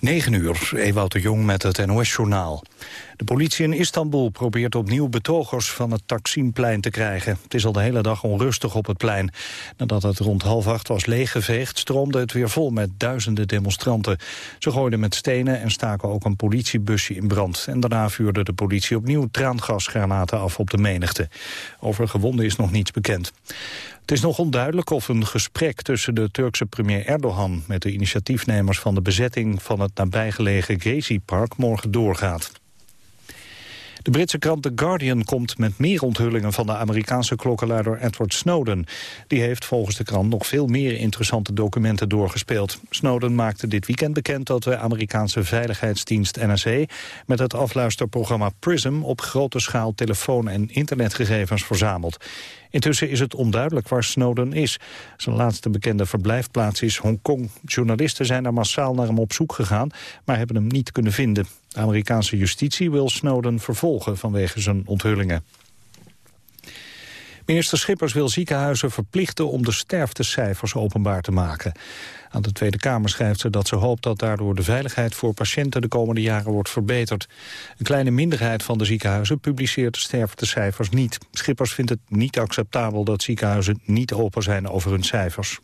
9 uur, Ewout de Jong met het NOS-journaal. De politie in Istanbul probeert opnieuw betogers van het Taksimplein te krijgen. Het is al de hele dag onrustig op het plein. Nadat het rond half acht was leeggeveegd, stroomde het weer vol met duizenden demonstranten. Ze gooiden met stenen en staken ook een politiebusje in brand. En daarna vuurde de politie opnieuw traangasgranaten af op de menigte. Over gewonden is nog niets bekend. Het is nog onduidelijk of een gesprek tussen de Turkse premier Erdogan... met de initiatiefnemers van de bezetting van het nabijgelegen Gezi-park morgen doorgaat. De Britse krant The Guardian komt met meer onthullingen van de Amerikaanse klokkenluider Edward Snowden. Die heeft volgens de krant nog veel meer interessante documenten doorgespeeld. Snowden maakte dit weekend bekend dat de Amerikaanse veiligheidsdienst NSA met het afluisterprogramma PRISM op grote schaal telefoon- en internetgegevens verzamelt. Intussen is het onduidelijk waar Snowden is. Zijn laatste bekende verblijfplaats is Hongkong. Journalisten zijn daar massaal naar hem op zoek gegaan, maar hebben hem niet kunnen vinden. De Amerikaanse justitie wil Snowden vervolgen vanwege zijn onthullingen. Minister Schippers wil ziekenhuizen verplichten om de sterftecijfers openbaar te maken. Aan de Tweede Kamer schrijft ze dat ze hoopt dat daardoor de veiligheid voor patiënten de komende jaren wordt verbeterd. Een kleine minderheid van de ziekenhuizen publiceert de sterftecijfers niet. Schippers vindt het niet acceptabel dat ziekenhuizen niet open zijn over hun cijfers.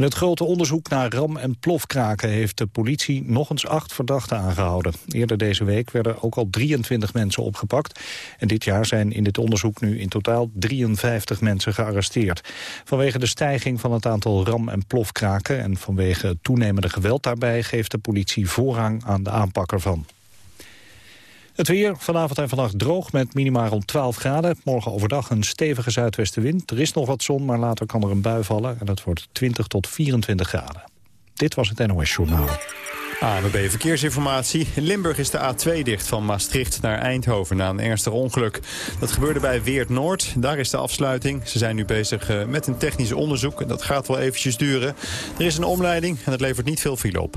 In het grote onderzoek naar ram- en plofkraken heeft de politie nog eens acht verdachten aangehouden. Eerder deze week werden ook al 23 mensen opgepakt. En dit jaar zijn in dit onderzoek nu in totaal 53 mensen gearresteerd. Vanwege de stijging van het aantal ram- en plofkraken en vanwege toenemende geweld daarbij geeft de politie voorrang aan de aanpak ervan. Het weer vanavond en vannacht droog met minimaal rond 12 graden. Morgen overdag een stevige zuidwestenwind. Er is nog wat zon, maar later kan er een bui vallen. En dat wordt 20 tot 24 graden. Dit was het NOS Journaal. ANWB Verkeersinformatie. In Limburg is de A2 dicht van Maastricht naar Eindhoven na een ernstig ongeluk. Dat gebeurde bij Weert Noord. Daar is de afsluiting. Ze zijn nu bezig eh, met een technisch onderzoek. Dat gaat wel eventjes duren. Er is een omleiding en dat levert niet veel file op.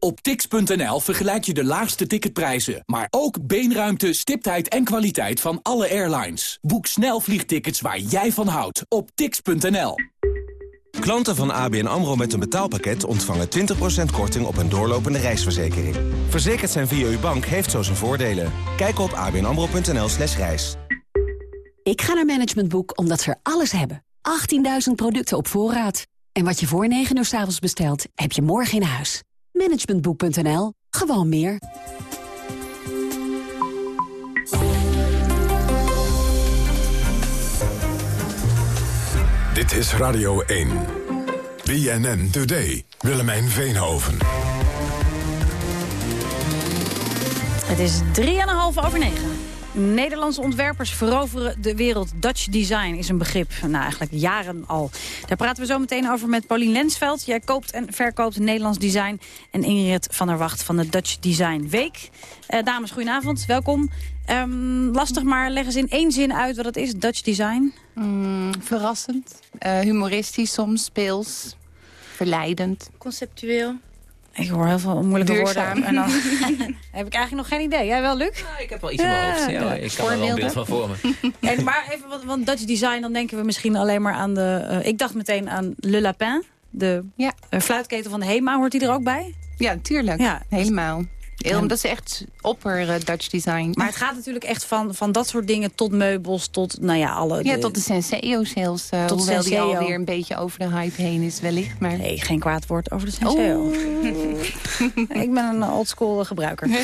Op tix.nl vergelijk je de laagste ticketprijzen, maar ook beenruimte, stiptheid en kwaliteit van alle airlines. Boek snel vliegtickets waar jij van houdt op tix.nl. Klanten van ABN AMRO met een betaalpakket ontvangen 20% korting op een doorlopende reisverzekering. Verzekerd zijn via uw bank heeft zo zijn voordelen. Kijk op abnamro.nl slash reis. Ik ga naar Management Boek omdat ze er alles hebben. 18.000 producten op voorraad. En wat je voor 9 uur s avonds bestelt, heb je morgen in huis. Managementboek.nl. Gewoon meer. Dit is Radio 1. BNN Today. Willemijn Veenhoven. Het is 3,5 over 9. Nederlandse ontwerpers veroveren de wereld. Dutch design is een begrip, nou eigenlijk jaren al. Daar praten we zo meteen over met Paulien Lensveld. Jij koopt en verkoopt Nederlands design. En Ingrid van der Wacht van de Dutch Design Week. Uh, dames, goedenavond, welkom. Um, lastig, maar leg eens in één zin uit wat het is, Dutch design. Mm, verrassend, uh, humoristisch soms, speels, verleidend. Conceptueel. Ik hoor heel veel moeilijke Duurzaam. woorden. En dan heb ik eigenlijk nog geen idee. Jij wel, Luc? Ja, ik heb wel iets in mijn hoofd. Ja, ik kan er wel een beeld van vormen. En, maar even, want, want Dutch design, dan denken we misschien alleen maar aan de... Uh, ik dacht meteen aan Le Lapin, de ja. uh, fluitketen van de HEMA. Hoort die er ook bij? Ja, tuurlijk. Ja. Helemaal. Heel, dat is echt opper uh, Dutch design. Maar het gaat natuurlijk echt van, van dat soort dingen tot meubels, tot nou ja, alle... Ja, de, tot de Senseo zelfs. Uh, tot hoewel Senseo. die alweer een beetje over de hype heen is wellicht. Maar... Nee, geen kwaad woord over de Senseo. Oh. ik ben een oldschool gebruiker. uh,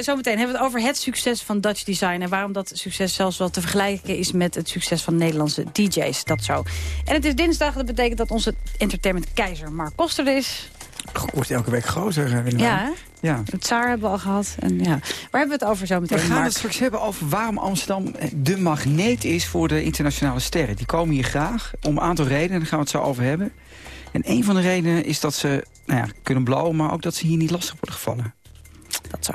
zometeen hebben we het over het succes van Dutch design... en waarom dat succes zelfs wel te vergelijken is met het succes van Nederlandse DJ's. Dat zo. En het is dinsdag, dat betekent dat onze entertainment keizer Mark Koster er is... Wordt elke week groter, Willem. Ja, ja, het Tsaar hebben we al gehad. En ja. Waar hebben we het over zo meteen, We gaan Mark? het straks hebben over waarom Amsterdam de magneet is voor de internationale sterren. Die komen hier graag, om een aantal redenen, daar gaan we het zo over hebben. En een van de redenen is dat ze nou ja, kunnen blauwen... maar ook dat ze hier niet lastig worden gevallen. Dat zo.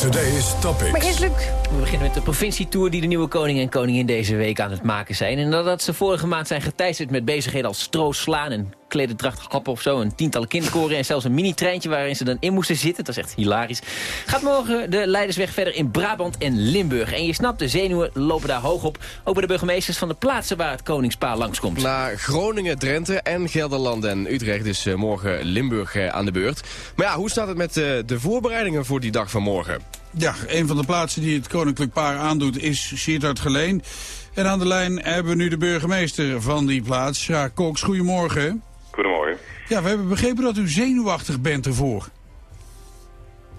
Today's Topic. Maar eerst Luc. We beginnen met de provincietour die de nieuwe koning en koningin deze week aan het maken zijn. En nadat ze vorige maand zijn geteisterd met bezigheden als stroos slaan en klededracht grappen of zo. Een tientallen kinderkoren en zelfs een mini-treintje waarin ze dan in moesten zitten. Dat is echt hilarisch. Gaat morgen de Leidersweg verder in Brabant en Limburg. En je snapt, de zenuwen lopen daar hoog op. Ook bij de burgemeesters van de plaatsen waar het koningspaar langskomt. Naar Groningen, Drenthe en Gelderland en Utrecht is eh, morgen Limburg eh, aan de beurt. Maar ja, hoe staat het met eh, de voorbereidingen voor die dag van morgen? Ja, een van de plaatsen die het koninklijk paar aandoet is Sittard Geleen. En aan de lijn hebben we nu de burgemeester van die plaats, Ja, Cox. Goedemorgen. Ja, we hebben begrepen dat u zenuwachtig bent ervoor.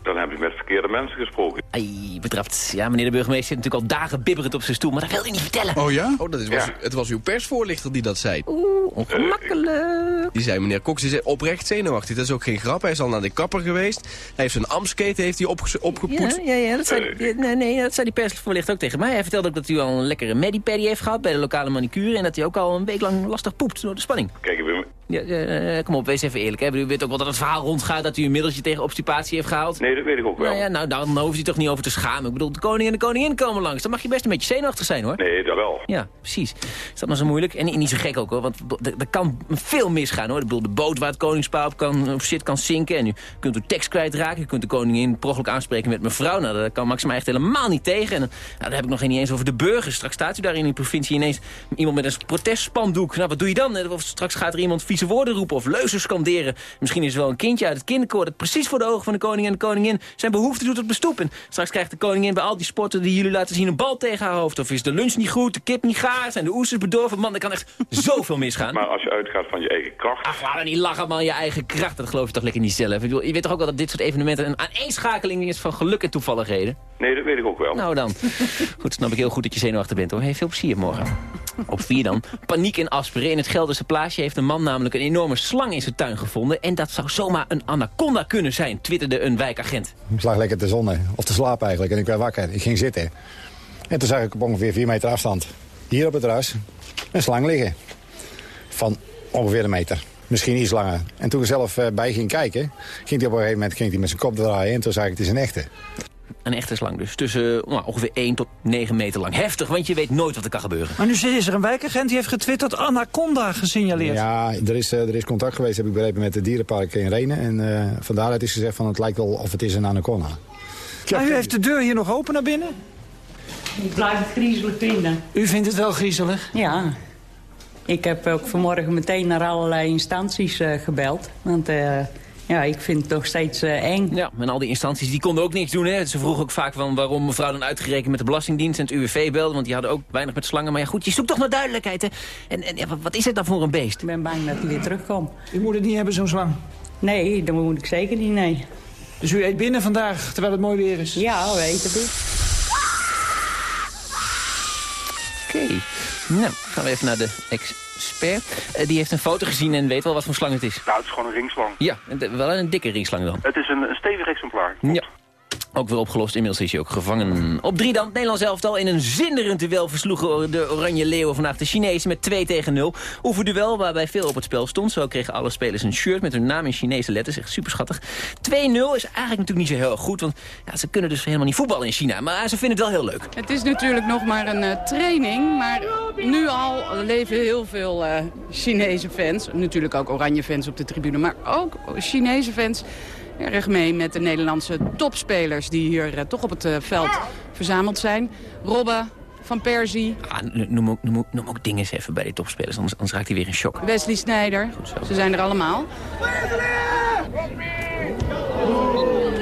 Dan heb ik met verkeerde mensen gesproken. Ai, betrapt. Ja, meneer de burgemeester zit natuurlijk al dagen bibberend op zijn stoel, maar dat wil hij niet vertellen. Oh ja? Oh, dat is, was, het was uw persvoorlichter die dat zei. Oeh, ongemakkelijk. Die zei, meneer Cox is oprecht zenuwachtig. Dat is ook geen grap. Hij is al naar de kapper geweest. Hij heeft zijn amsketen heeft hij opge opgepoetst. Ja, ja, ja, dat zei, nee, nee, dat zei die persvoorlichter ook tegen mij. Hij vertelde ook dat u al een lekkere medipaddy heeft gehad bij de lokale manicure. En dat hij ook al een week lang lastig poept door de spanning. Kijk, ik ben... Ja, uh, kom op, wees even eerlijk. Hè? U weet ook wel dat het verhaal rondgaat dat u een middeltje tegen obstipatie heeft gehaald. Nee, dat weet ik ook wel. Nou ja, nou, dan hoeft u toch niet over te schamen. Ik bedoel, de koning en de koningin komen langs. Dan mag je best een beetje zenuwachtig zijn, hoor. Nee, dat wel. Ja, precies. Is dat nou zo moeilijk? En niet zo gek ook, hoor. Want er kan veel misgaan, hoor. Ik bedoel, de boot waar het koningspaar op kan, of zit kan zinken. En u kunt uw tekst kwijtraken. U kunt de koningin per aanspreken met mevrouw. Nou, dat kan Maxima echt helemaal niet tegen. En nou, daar heb ik nog geen eens over de burgers. Straks staat u daar in die provincie ineens iemand met een protestspandoek. Nou, wat doe je dan? Of straks gaat er iemand vieze woorden roepen of leuzen scanderen. Misschien is er wel een kindje uit het kinderkoor dat precies voor de ogen van de koning en de koningin zijn behoefte doet op de stoep. En straks krijgt de koningin bij al die sporten die jullie laten zien een bal tegen haar hoofd. Of is de lunch niet goed, de kip niet gaar, zijn de oesters bedorven. Man, er kan echt zoveel misgaan. Maar als je uitgaat van je eigen kracht... Ach, laat niet lachen man, je eigen kracht. Dat geloof je toch lekker niet zelf. Ik bedoel, je weet toch ook wel dat dit soort evenementen een aaneenschakeling is van geluk en toevalligheden? Nee, dat weet ik ook wel. Nou dan. Goed, snap ik heel goed dat je zenuwachtig bent hoor. Hey, veel plezier morgen. Op vier dan. Paniek in Asperen. In het Gelderse plaatsje heeft een man namelijk een enorme slang in zijn tuin gevonden. En dat zou zomaar een anaconda kunnen zijn, twitterde een wijkagent. Ik lag lekker te zonnen, of te slapen eigenlijk. En ik werd wakker. Ik ging zitten. En toen zag ik op ongeveer vier meter afstand, hier op het terras, een slang liggen. Van ongeveer een meter. Misschien iets langer. En toen ik zelf eh, bij ging kijken, ging hij op een gegeven moment ging hij met zijn kop draaien. En toen zag ik, het is een echte. Een echte slang dus. Tussen nou, ongeveer 1 tot 9 meter lang. Heftig, want je weet nooit wat er kan gebeuren. Maar nu is er een wijkagent die heeft getwitterd Anaconda gesignaleerd. Ja, er is, er is contact geweest, heb ik begrepen, met het dierenpark in Renen. En uh, van daaruit is gezegd van het lijkt wel of het is een anaconda. Maar u heeft de deur hier nog open naar binnen? Ik blijf het griezelig vinden. U vindt het wel griezelig? Ja. Ik heb ook vanmorgen meteen naar allerlei instanties uh, gebeld. Want uh, ja, ik vind het nog steeds uh, eng. Ja, en al die instanties die konden ook niks doen. Hè. Ze vroegen ook vaak van waarom mevrouw dan uitgerekend met de Belastingdienst en het UWV belde. Want die hadden ook weinig met slangen. Maar ja, goed, je zoekt toch naar duidelijkheid. Hè. En, en ja, wat is het dan voor een beest? Ik ben bang dat hij weer terugkomt. U moet het niet hebben, zo'n slang? Nee, dat moet ik zeker niet, nee. Dus u eet binnen vandaag, terwijl het mooi weer is? Ja, we eten binnen. Oké. Okay. Nou, gaan we even naar de expert. Uh, die heeft een foto gezien en weet wel wat voor slang het is. Nou, het is gewoon een ringslang. Ja, wel een dikke ringslang dan. Het is een, een stevig exemplaar. Ja. Ook wel opgelost. Inmiddels is hij ook gevangen. Op drie dan. Het Nederlands elftal in een zinderend duel versloegen de Oranje Leeuwen vandaag de Chinezen met 2 tegen 0. Oefenduel waarbij veel op het spel stond. Zo kregen alle spelers een shirt met hun naam in Chinese letters. Echt super schattig. 2-0 is eigenlijk natuurlijk niet zo heel goed. Want ja, ze kunnen dus helemaal niet voetballen in China. Maar ze vinden het wel heel leuk. Het is natuurlijk nog maar een uh, training. Maar nu al leven heel veel uh, Chinese fans. Natuurlijk ook Oranje fans op de tribune. Maar ook Chinese fans erg mee met de Nederlandse topspelers die hier uh, toch op het uh, veld verzameld zijn. Robben, Van Persie. Ah, noem, ook, noem, ook, noem ook dingen eens even bij die topspelers, anders, anders raakt hij weer in shock. Wesley Sneijder, ze zijn er allemaal.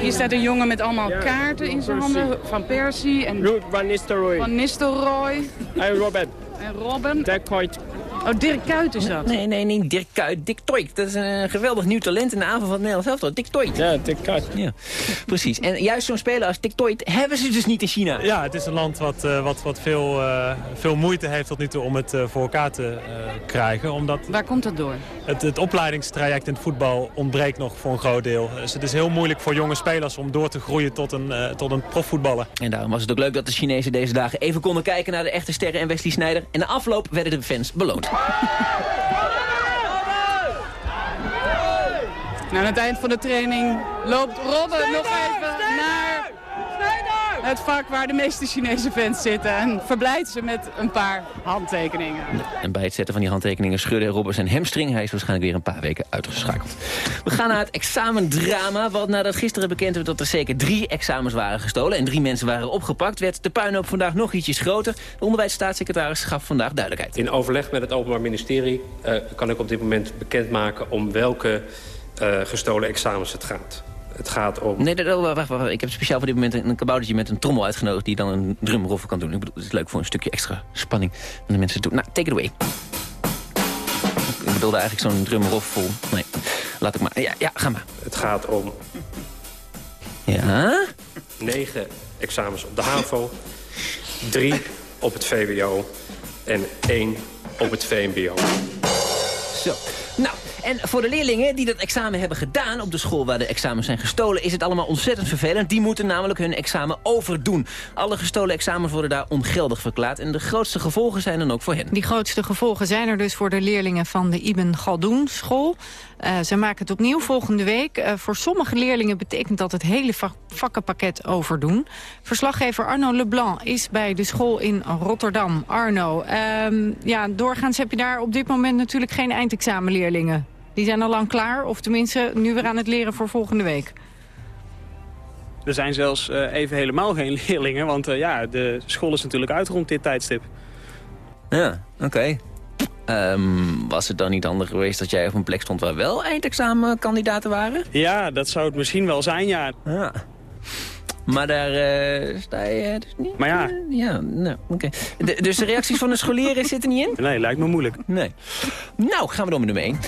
Hier staat een jongen met allemaal kaarten in zijn handen. Van Persie en Van Nistelrooy. Van Nistelrooy. En Robben. En Robben. Oh, Dirk Kuyt is dat? Nee, nee, niet Dirk Kuyt. Dick Toyk. Dat is een geweldig nieuw talent in de aanval van het Nederlands elftal. Dick. Ja, Dick Kuyt. Ja, precies. En juist zo'n speler als Dick Toyk hebben ze dus niet in China. Ja, het is een land wat, uh, wat, wat veel, uh, veel moeite heeft tot nu toe om het uh, voor elkaar te krijgen. Omdat Waar komt dat door? Het, het opleidingstraject in het voetbal ontbreekt nog voor een groot deel. Dus het is heel moeilijk voor jonge spelers om door te groeien tot een, tot een profvoetballer. En daarom was het ook leuk dat de Chinezen deze dagen even konden kijken naar de echte sterren en Wesley Sneijder. En de afloop werden de fans beloond. En aan het eind van de training loopt Robben nog even naar het vak waar de meeste Chinese fans zitten. En verblijdt ze met een paar handtekeningen. En bij het zetten van die handtekeningen schudde Robert zijn hamstring. Hij is waarschijnlijk weer een paar weken uitgeschakeld. We gaan naar het examendrama. Want nadat gisteren bekend werd dat er zeker drie examens waren gestolen... en drie mensen waren opgepakt... werd de puinhoop vandaag nog ietsjes groter. De onderwijsstaatssecretaris gaf vandaag duidelijkheid. In overleg met het Openbaar Ministerie uh, kan ik op dit moment bekendmaken... om welke uh, gestolen examens het gaat. Het gaat om... Nee, wacht, wacht, wacht. Ik heb speciaal voor dit moment een kaboutertje met een trommel uitgenodigd... die dan een drumroffel kan doen. Ik bedoel, het is leuk voor een stukje extra spanning. En de mensen doen. Nou, take it away. Ik bedoelde eigenlijk zo'n drumroffel. Nee, laat ik maar. Ja, ja, ga maar. Het gaat om... Ja? Negen examens op de HAVO. Drie op het VWO. En één op het VMBO. Zo. En voor de leerlingen die dat examen hebben gedaan... op de school waar de examens zijn gestolen... is het allemaal ontzettend vervelend. Die moeten namelijk hun examen overdoen. Alle gestolen examens worden daar ongeldig verklaard. En de grootste gevolgen zijn dan ook voor hen. Die grootste gevolgen zijn er dus voor de leerlingen van de Ibn Galdoen school. Uh, ze maken het opnieuw volgende week. Uh, voor sommige leerlingen betekent dat het hele vak vakkenpakket overdoen. Verslaggever Arno Leblanc is bij de school in Rotterdam. Arno, uh, ja, doorgaans heb je daar op dit moment natuurlijk geen eindexamenleerlingen. Die zijn al lang klaar, of tenminste nu weer aan het leren voor volgende week. Er zijn zelfs uh, even helemaal geen leerlingen, want uh, ja, de school is natuurlijk uit rond dit tijdstip. Ja, oké. Okay. Um, was het dan niet handig geweest dat jij op een plek stond waar wel eindexamenkandidaten waren? Ja, dat zou het misschien wel zijn, ja. ja. Maar daar uh, sta je dus niet? Maar ja. Uh, ja, nou, oké. Okay. Dus de reacties van de scholieren zitten niet in? Nee, lijkt me moeilijk. Nee. Nou, gaan we door met nummer 1.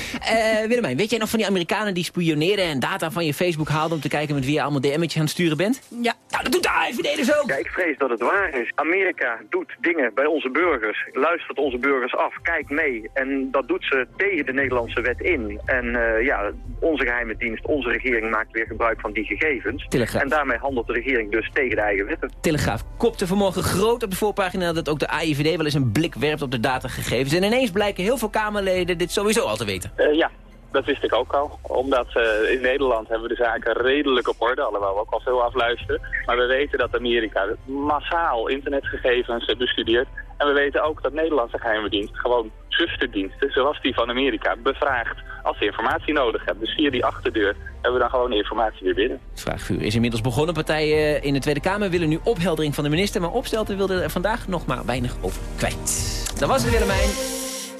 Uh, Willemijn, weet jij nog van die Amerikanen die spioneerden en data van je Facebook haalden om te kijken met wie je allemaal DM'tjes aan het sturen bent? Ja. Nou, dat doet de AIVD dus ook. Ja, ik vrees dat het waar is. Amerika doet dingen bij onze burgers, luistert onze burgers af, kijkt mee. En dat doet ze tegen de Nederlandse wet in. En uh, ja, onze geheime dienst, onze regering maakt weer gebruik van die gegevens. Telegraaf. En daarmee handelt de regering dus tegen de eigen wetten. Telegraaf kopte vanmorgen groot op de voorpagina dat ook de AIVD wel eens een blik werpt op de datagegevens. En ineens blijken heel veel Kamerleden dit sowieso al te weten. Uh, ja, dat wist ik ook al. Omdat uh, in Nederland hebben we de zaken redelijk op orde, alhoewel we ook al veel afluisteren. Maar we weten dat Amerika massaal internetgegevens bestudeert. En we weten ook dat Nederlandse geheime dienst gewoon zusterdiensten, zoals die van Amerika, bevraagt als ze informatie nodig hebben. Dus via die achterdeur hebben we dan gewoon de informatie weer binnen. Het vraagvuur is inmiddels begonnen. Partijen in de Tweede Kamer willen nu opheldering van de minister. Maar Opstelten wilde er vandaag nog maar weinig over kwijt. Dat was het Willemijn.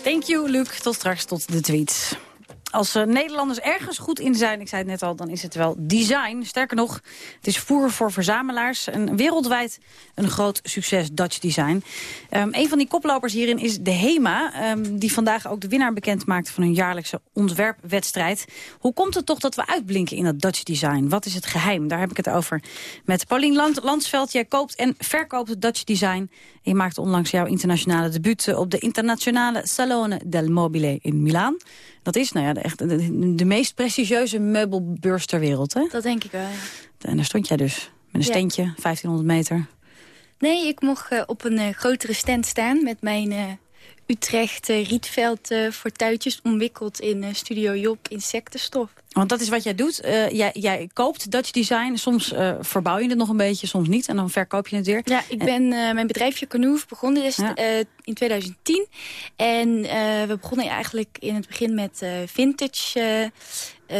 Thank you, Luc. Tot straks, tot de tweets. Als uh, Nederlanders ergens goed in zijn, ik zei het net al, dan is het wel design. Sterker nog, het is voer voor verzamelaars. En wereldwijd een groot succes, Dutch Design. Um, een van die koplopers hierin is de HEMA... Um, die vandaag ook de winnaar bekend maakt van hun jaarlijkse ontwerpwedstrijd. Hoe komt het toch dat we uitblinken in dat Dutch Design? Wat is het geheim? Daar heb ik het over met Paulien Land Landsveld. Jij koopt en verkoopt Dutch Design. Je maakt onlangs jouw internationale debuut op de internationale Salone del Mobile in Milaan. Dat is nou ja, echt, de, de, meest prestigieuze meubelbeurs ter wereld, hè? Dat denk ik wel, ja. En daar stond jij dus, met een ja. steentje, 1500 meter. Nee, ik mocht uh, op een uh, grotere stand staan met mijn uh, Utrecht Rietveld voor tuitjes omwikkeld in Studio Job insectenstof. Want dat is wat jij doet. Uh, jij, jij, koopt Dutch Design. Soms uh, verbouw je het nog een beetje, soms niet. En dan verkoop je het weer. Ja, ik ben uh, mijn bedrijfje Canoe begonnen is, ja. in 2010. En we begonnen eigenlijk in het begin met vintage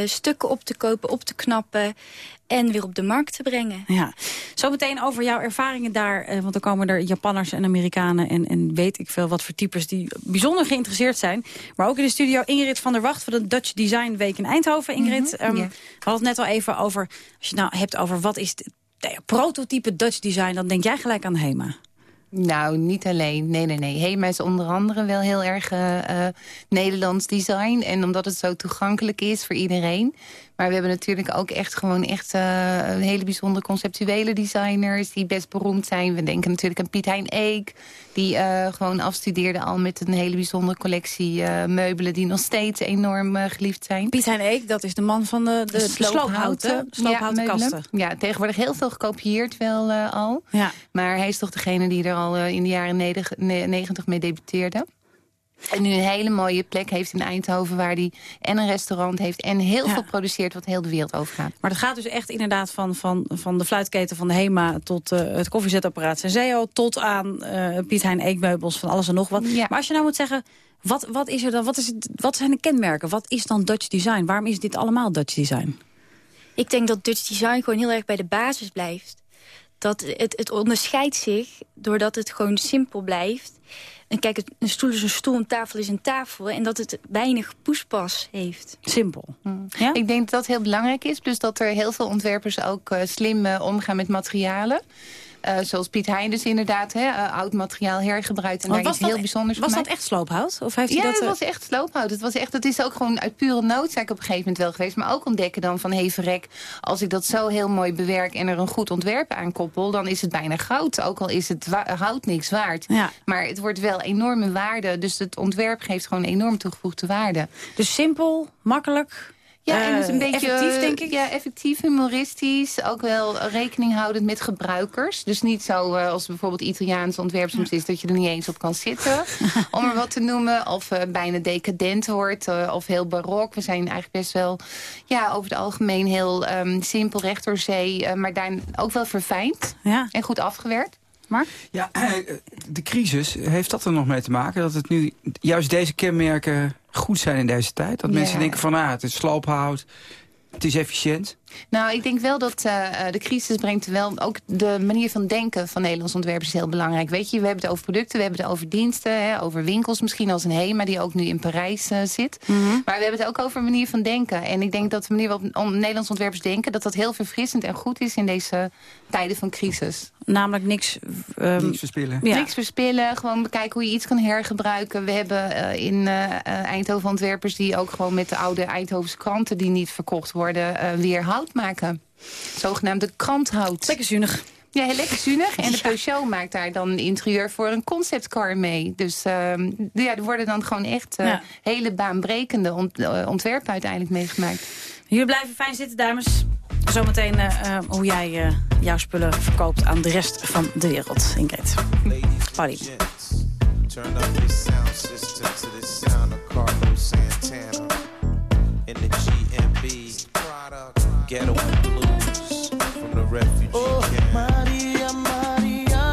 stukken op te kopen, op te knappen en weer op de markt te brengen. Ja, zometeen over jouw ervaringen daar. Eh, want er komen er Japanners en Amerikanen en, en weet ik veel wat voor types die bijzonder geïnteresseerd zijn. Maar ook in de studio Ingrid van der Wacht van de Dutch Design Week in Eindhoven. Ingrid, mm -hmm, um, yeah. we hadden het net al even over, als je het nou hebt over wat is het nou ja, prototype Dutch Design, dan denk jij gelijk aan HEMA. Nou, niet alleen. Nee, nee, nee. HEMA is onder andere wel heel erg uh, uh, Nederlands design. En omdat het zo toegankelijk is voor iedereen. Maar we hebben natuurlijk ook echt gewoon echt uh, hele bijzondere conceptuele designers die best beroemd zijn. We denken natuurlijk aan Piet Hein Eek, die uh, gewoon afstudeerde al met een hele bijzondere collectie uh, meubelen die nog steeds enorm geliefd zijn. Piet Hein Eek, dat is de man van de, de, de sloophouten, sloophouten ja, kasten. Ja, tegenwoordig heel veel gekopieerd wel al. Ja. Maar hij is toch degene die er al in de jaren negentig mee debuteerde. En nu een hele mooie plek heeft in Eindhoven... waar hij en een restaurant heeft en heel veel produceert... wat heel de wereld overgaat. Maar dat gaat dus echt inderdaad van, van, van de fluitketen van de HEMA... tot uh, het koffiezetapparaat Senseo... tot aan uh, Piet Hein Eekmeubels, van alles en nog wat. Maar als je nou moet zeggen... Wat, wat, is er dan, wat, is het, wat zijn de kenmerken? Wat is dan Dutch design? Waarom is dit allemaal Dutch design? Ik denk dat Dutch design gewoon heel erg bij de basis blijft. Dat het, het onderscheidt zich doordat het gewoon simpel blijft. En kijk, een stoel is een stoel, een tafel is een tafel. En dat het weinig poespas heeft. Simpel. Ja? Ik denk dat dat heel belangrijk is. Dus dat er heel veel ontwerpers ook uh, slim uh, omgaan met materialen. Uh, zoals Piet Hein dus inderdaad, hè, uh, oud materiaal hergebruikt. En daar was iets heel dat, bijzonders Was dat echt sloophout? Of heeft ja, hij dat, het was echt sloophout. Het was echt, dat is ook gewoon uit pure noodzaak op een gegeven moment wel geweest. Maar ook ontdekken dan van, hey verrek, als ik dat zo heel mooi bewerk... en er een goed ontwerp aan koppel, dan is het bijna goud. Ook al is het hout niks waard. Ja. Maar het wordt wel enorme waarde. Dus het ontwerp geeft gewoon enorm toegevoegde waarde. Dus simpel, makkelijk... Ja, en het is een Uh, beetje effectief, denk ik. Ja, effectief, humoristisch. Ook wel rekening houdend met gebruikers. Dus niet zo uh, als bijvoorbeeld Italiaans ontwerp soms is... dat je er niet eens op kan zitten, om er wat te noemen. Of uh, bijna decadent wordt, of heel barok. We zijn eigenlijk best wel ja, over het algemeen heel um, simpel recht door zee... maar daar ook wel verfijnd ja. en goed afgewerkt. Mark? Ja, de crisis, heeft dat er nog mee te maken? Dat het nu juist deze kenmerken goed zijn in deze tijd? Dat mensen denken van, ah, het is sloophout, het is efficiënt. Nou, ik denk wel dat uh, de crisis brengt wel... ook de manier van denken van Nederlandse ontwerpers is heel belangrijk. Weet je, we hebben het over producten, we hebben het over diensten... Hè, over winkels misschien als een HEMA die ook nu in Parijs uh, zit. Mhm. Maar we hebben het ook over een manier van denken. En ik denk dat de manier waarop on Nederlandse ontwerpers denken... dat dat heel verfrissend en goed is in deze tijden van crisis. Namelijk niks... Um, Niks verspillen. Ja. Niks verspillen, gewoon bekijken hoe je iets kan hergebruiken. We hebben uh, in uh, Eindhoven ontwerpers die ook gewoon met de oude Eindhovense kranten... die niet verkocht worden, uh, weer hout maken. Zogenaamde kranthout. Lekker zuinig. Ja, heel lekker zuinig. En de Peugeot maakt daar dan interieur voor een conceptcar mee. Dus uh, ja, er worden dan gewoon echt uh, ja. hele baanbrekende ont uh, ontwerpen uiteindelijk meegemaakt. Jullie blijven fijn zitten, dames. Zometeen uh, hoe jij uh, jouw spullen verkoopt aan de rest van de wereld. Ingrid. Party. Turn up this sound system to the sound of Carlos Santana. In the ghetto blues from the refugee oh, camp. Maria, Maria.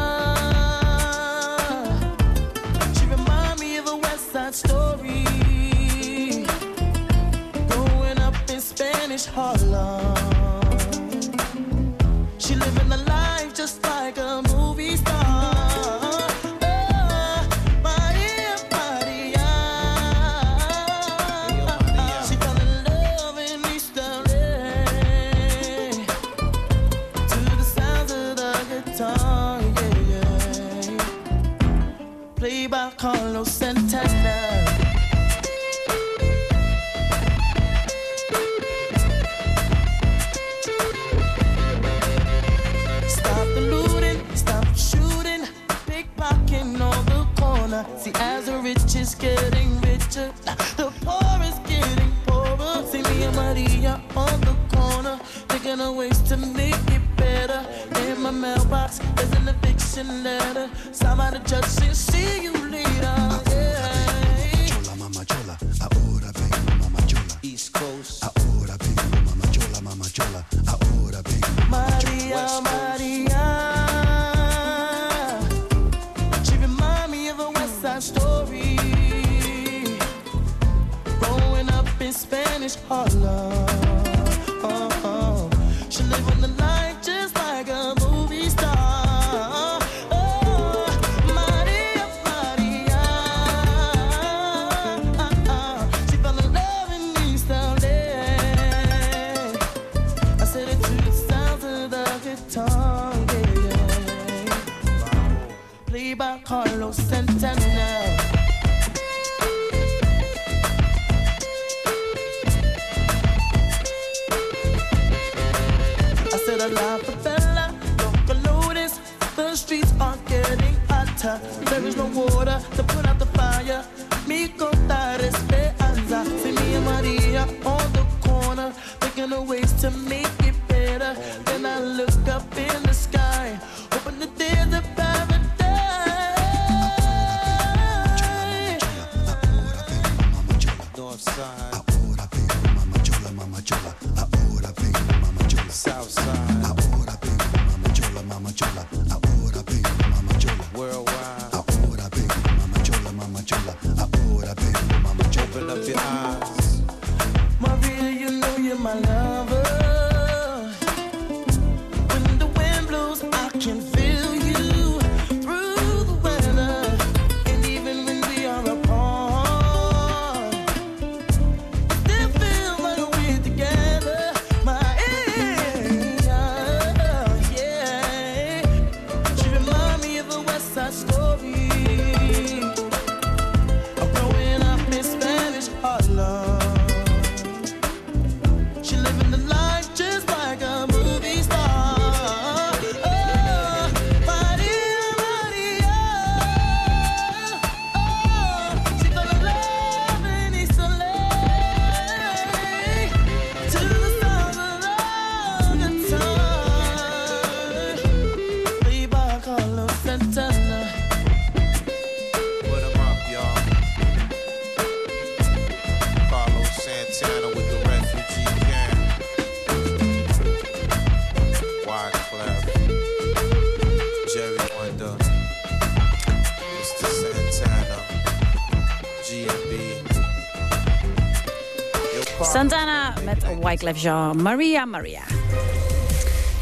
She remind me of a West Side story. Growing up in Spanish Harlem. Eviction letter. The judge saying, see you later. Yeah. Mama chola, ahora vengo, mama chola. East Coast. Ahora vengo, mama chola, mama chola. Ahora vengo, Maria, Maria. She remind me of a West Side story. Growing up in Spanish Harlem. Oh, oh. She live on the Wyclef Jean. Maria, Maria.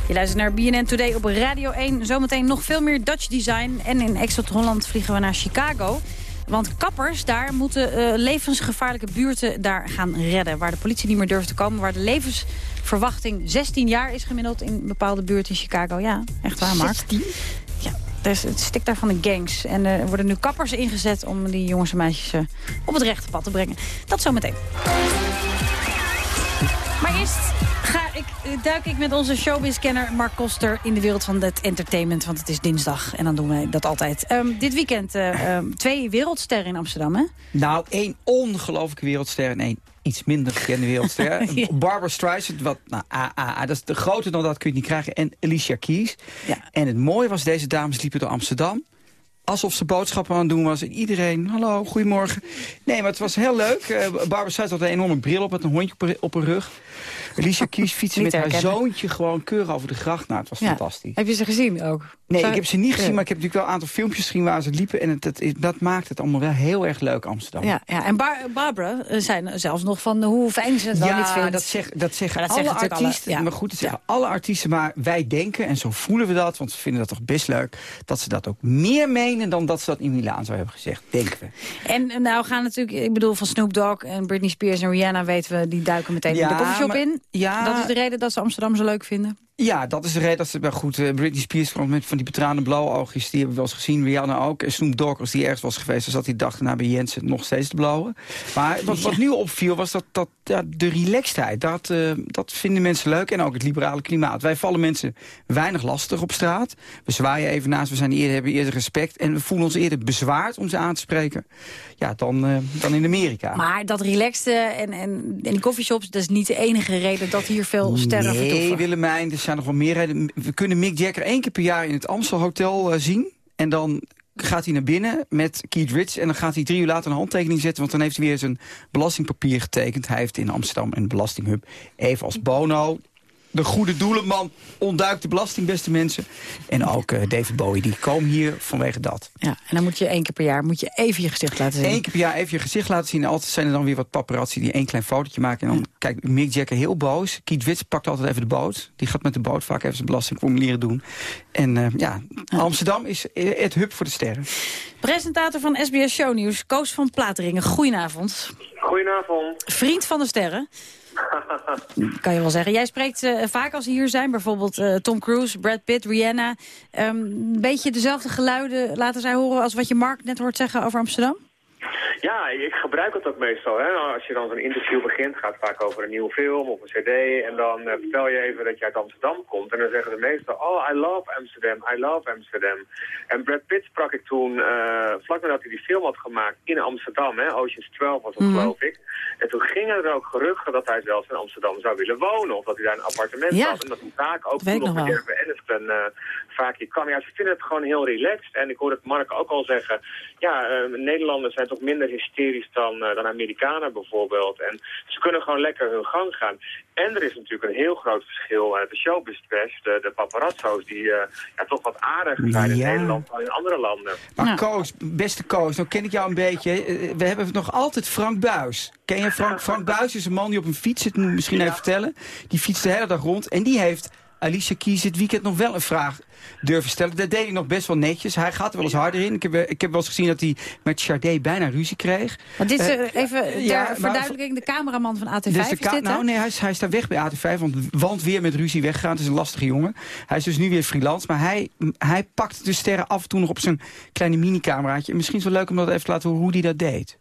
Je luistert naar BNN Today op Radio 1. Zometeen nog veel meer Dutch design. En in Exot Holland vliegen we naar Chicago. Want kappers daar moeten eh, levensgevaarlijke buurten daar gaan redden. Waar de politie niet meer durft te komen. Waar de levensverwachting 16 jaar is gemiddeld in bepaalde buurten in Chicago. Ja, echt waar, Mark. 16? Ja, er is, het stikt daar van de gangs. En eh, er worden nu kappers ingezet om die jongens en meisjes eh, op het rechte pad te brengen. Dat zometeen. Ga ik, eh, duik ik met onze showbiz-kenner Mark Koster... in de wereld van het entertainment, want het is dinsdag. En dan doen wij dat altijd. Ehm, dit weekend eh, ehm, twee wereldsterren in Amsterdam, hè? Nou, één ongelooflijke wereldster en één iets minder bekende wereldster. Ja. Barbara Streisand, wat, nou, ah, ah, dat is de groter dan dat kun je niet krijgen. En Alicia Keys. En het mooie was, deze dames liepen door Amsterdam. Alsof ze boodschappen aan het doen was. En iedereen, hallo, goedemorgen. Nee, maar het was heel leuk. Eh, Barbara Streisand had een enorme bril op met een hondje op haar- op haar rug. Alicia Keys fietsen met haar zoontje gewoon keurig over de gracht. Nou, het was Ja. fantastisch. Heb je ze gezien ook? Nee, Zou- ik heb ze niet gezien, maar ik heb natuurlijk wel een aantal filmpjes gezien waar ze liepen. En het, dat maakt het allemaal wel heel erg leuk, Amsterdam. Ja, ja. en Bar Barbara eh, zijn zelfs nog van hoe fijn ze het wel niet vindt. dat, zeg, dat zeggen dat alle zeggen natuurlijk alle- artiesten. ja. Maar goed, dat zeggen alle artiesten. Maar wij denken, en zo voelen we dat, want we vinden dat toch best leuk... dat ze dat ook meer dan dat ze dat in Milaan zou hebben gezegd. Denken we. En eh, nou gaan natuurlijk, ik bedoel van Snoop Dogg en Britney Spears en Rihanna weten we, die duiken meteen in de koffieshop maar- in. ja. Dat is de reden dat ze Amsterdam zo leuk vinden. Ja, dat is de reden dat ze... Maar goed, eh, Britney Spears kwam met van die betraande blauwoogjes. Die hebben we wel eens gezien. Rihanna ook. En Snoop Dogg, als die ergens was geweest... dan zat de dag daarna bij Jensen nog steeds te blauwen. Maar wat, wat nu opviel was dat, dat ja, de relaxedheid. Dat, eh, dat vinden mensen leuk. En ook het liberale klimaat. Wij vallen mensen weinig lastig op straat. We zwaaien even naast. We zijn eerder, hebben eerder respect. En we voelen ons eerder bezwaard om ze aan te spreken. Ja, dan, eh, dan in Amerika. Maar dat relaxte en, en, en die coffeeshops, dat is niet de enige reden dat hier veel sterren Nee, vertoeven. Willemijn, er zijn nog wel meer. We kunnen Mick Jagger één keer per jaar in het Amstel Hotel eh, zien. En dan gaat hij naar binnen met Keith Rich. En dan gaat hij drie uur later een handtekening zetten. Want dan heeft hij weer zijn belastingpapier getekend. Hij heeft in Amsterdam een belastinghub. Even als Bono. De goede doelenman ontduikt de belasting, beste mensen. En ook eh, David Bowie, die komen hier vanwege dat. Ja, en dan moet je één keer per jaar moet je even je gezicht laten zien. Eén keer per jaar even je gezicht laten zien. En altijd zijn er dan weer wat paparazzi die één klein fotootje maken. En dan kijkt Mick Jagger heel boos. Keith Wits pakt altijd even de boot. Die gaat met de boot vaak even zijn belastingformulieren doen. En eh, ja, Amsterdam is eh, het hub voor de sterren. Presentator van SBS Shownieuws, Koos van Plateringen. Goedenavond. Goedenavond. Vriend van de sterren, kan je wel zeggen. Jij spreekt eh, vaak als ze hier zijn. Bijvoorbeeld eh, Tom Cruise, Brad Pitt, Rihanna. Ehm, Een beetje dezelfde geluiden laten zij horen als wat je Mark net hoort zeggen over Amsterdam? Ja, ik gebruik het ook meestal. Hè. Als je dan zo'n interview begint, gaat het vaak over een nieuwe film of een cd. En dan eh, vertel je even dat je uit Amsterdam komt. En dan zeggen de meesten, oh, I love Amsterdam, I love Amsterdam. En Brad Pitt sprak ik toen, eh, vlak nadat hij die film had gemaakt in Amsterdam. Hè. Ocean's 12 was dat, Mhm. geloof ik. En toen gingen er ook geruchten dat hij zelfs in Amsterdam zou willen wonen. Of dat hij daar een appartement Ja, had. En dat hij vaak ook toen op de Aniston eh, vaak hier kwam. Ja, ze vinden het gewoon heel relaxed. En ik hoorde het Mark ook al zeggen. Ja, eh, Nederlanders zijn toch minder minder hysterisch dan, eh, dan Amerikanen bijvoorbeeld. En ze kunnen gewoon lekker hun gang gaan. En er is natuurlijk een heel groot verschil uit de showbiz-press. De, de paparazzo's die eh, ja, toch wat aardiger zijn in Ja. Nederland dan in andere landen. Maar Koos, beste Koos, nou ken ik jou een beetje. Eh, We hebben nog altijd Frank Buis. Ken je Frank? Frank Buis is een man die op een fiets zit, moet ik misschien even vertellen. Die fietst de hele dag rond en die heeft Alicia Keys dit weekend nog wel een vraag durven stellen. Dat deed hij nog best wel netjes. Hij gaat er wel eens harder in. Ik heb, eh, ik heb wel eens gezien dat hij met Chardet bijna ruzie kreeg. Want dit is Eh, eh, even ter ja, verduidelijking, de cameraman van AT5 Dus de dit, nou nee, hij is, hij is daar weg bij AT5, want, want weer met ruzie weggegaan. Het is een lastige jongen. Hij is dus nu weer freelance, maar hij, hij pakt de sterren af en toe nog op zijn kleine minicameraatje. En misschien is het wel leuk om dat even te laten horen hoe hij dat deed.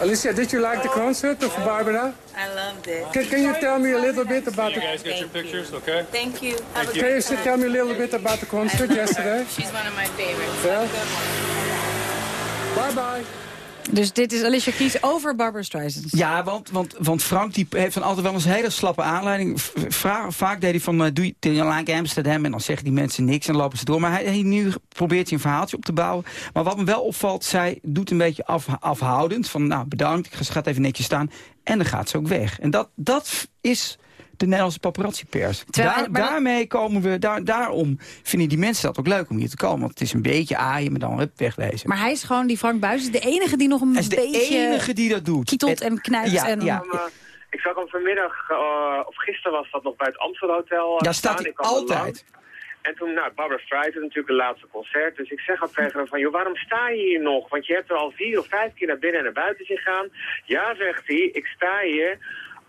Alicia, did you like the concert of Barbara? I loved it. Can, can you tell me a little bit about the... guys get your pictures, okay? Thank you. Have a Can you tell me a little bit about the concert yesterday? She's one of my favorites. Yeah? Have Dus dit is Alicia Keys over Barbara Streisand. Ja, want, want, want Frank die heeft dan altijd wel eens een hele slappe aanleiding. Vra- vaak deed hij van, eh, doe je like Amsterdam? En dan zeggen die mensen niks en lopen ze door. Maar hij, hij- nu probeert hij een verhaaltje op te bouwen. Maar wat me wel opvalt, zij doet een beetje af, afhoudend. Van, nou, bedankt, ik ga- gaat even netjes staan. En dan gaat ze ook weg. En dat, dat is de Nederlandse paparazzi-pers. Terwijl- Daar, maar dat- daarmee komen we, daar, daarom vinden die mensen dat ook leuk om hier te komen. Want het is een beetje aaien, maar dan hup, wegwezen. Maar hij is gewoon, die Frank Buis, is de enige die nog een Hij is de beetje... enige die dat doet. Kietelt en knijpt. Ja, en, ja. Ik zag hem vanmiddag, eh, of gisteren was dat nog bij het Amsterdam Hotel. eh, Daar staat hij altijd. En toen, nou, Barbara Streisand natuurlijk het laatste concert. Dus ik zeg ook tegen hem van, joh, waarom sta je hier nog? Want je hebt er al vier of vijf keer naar binnen en naar buiten zien gaan. Ja, zegt hij, ik sta hier.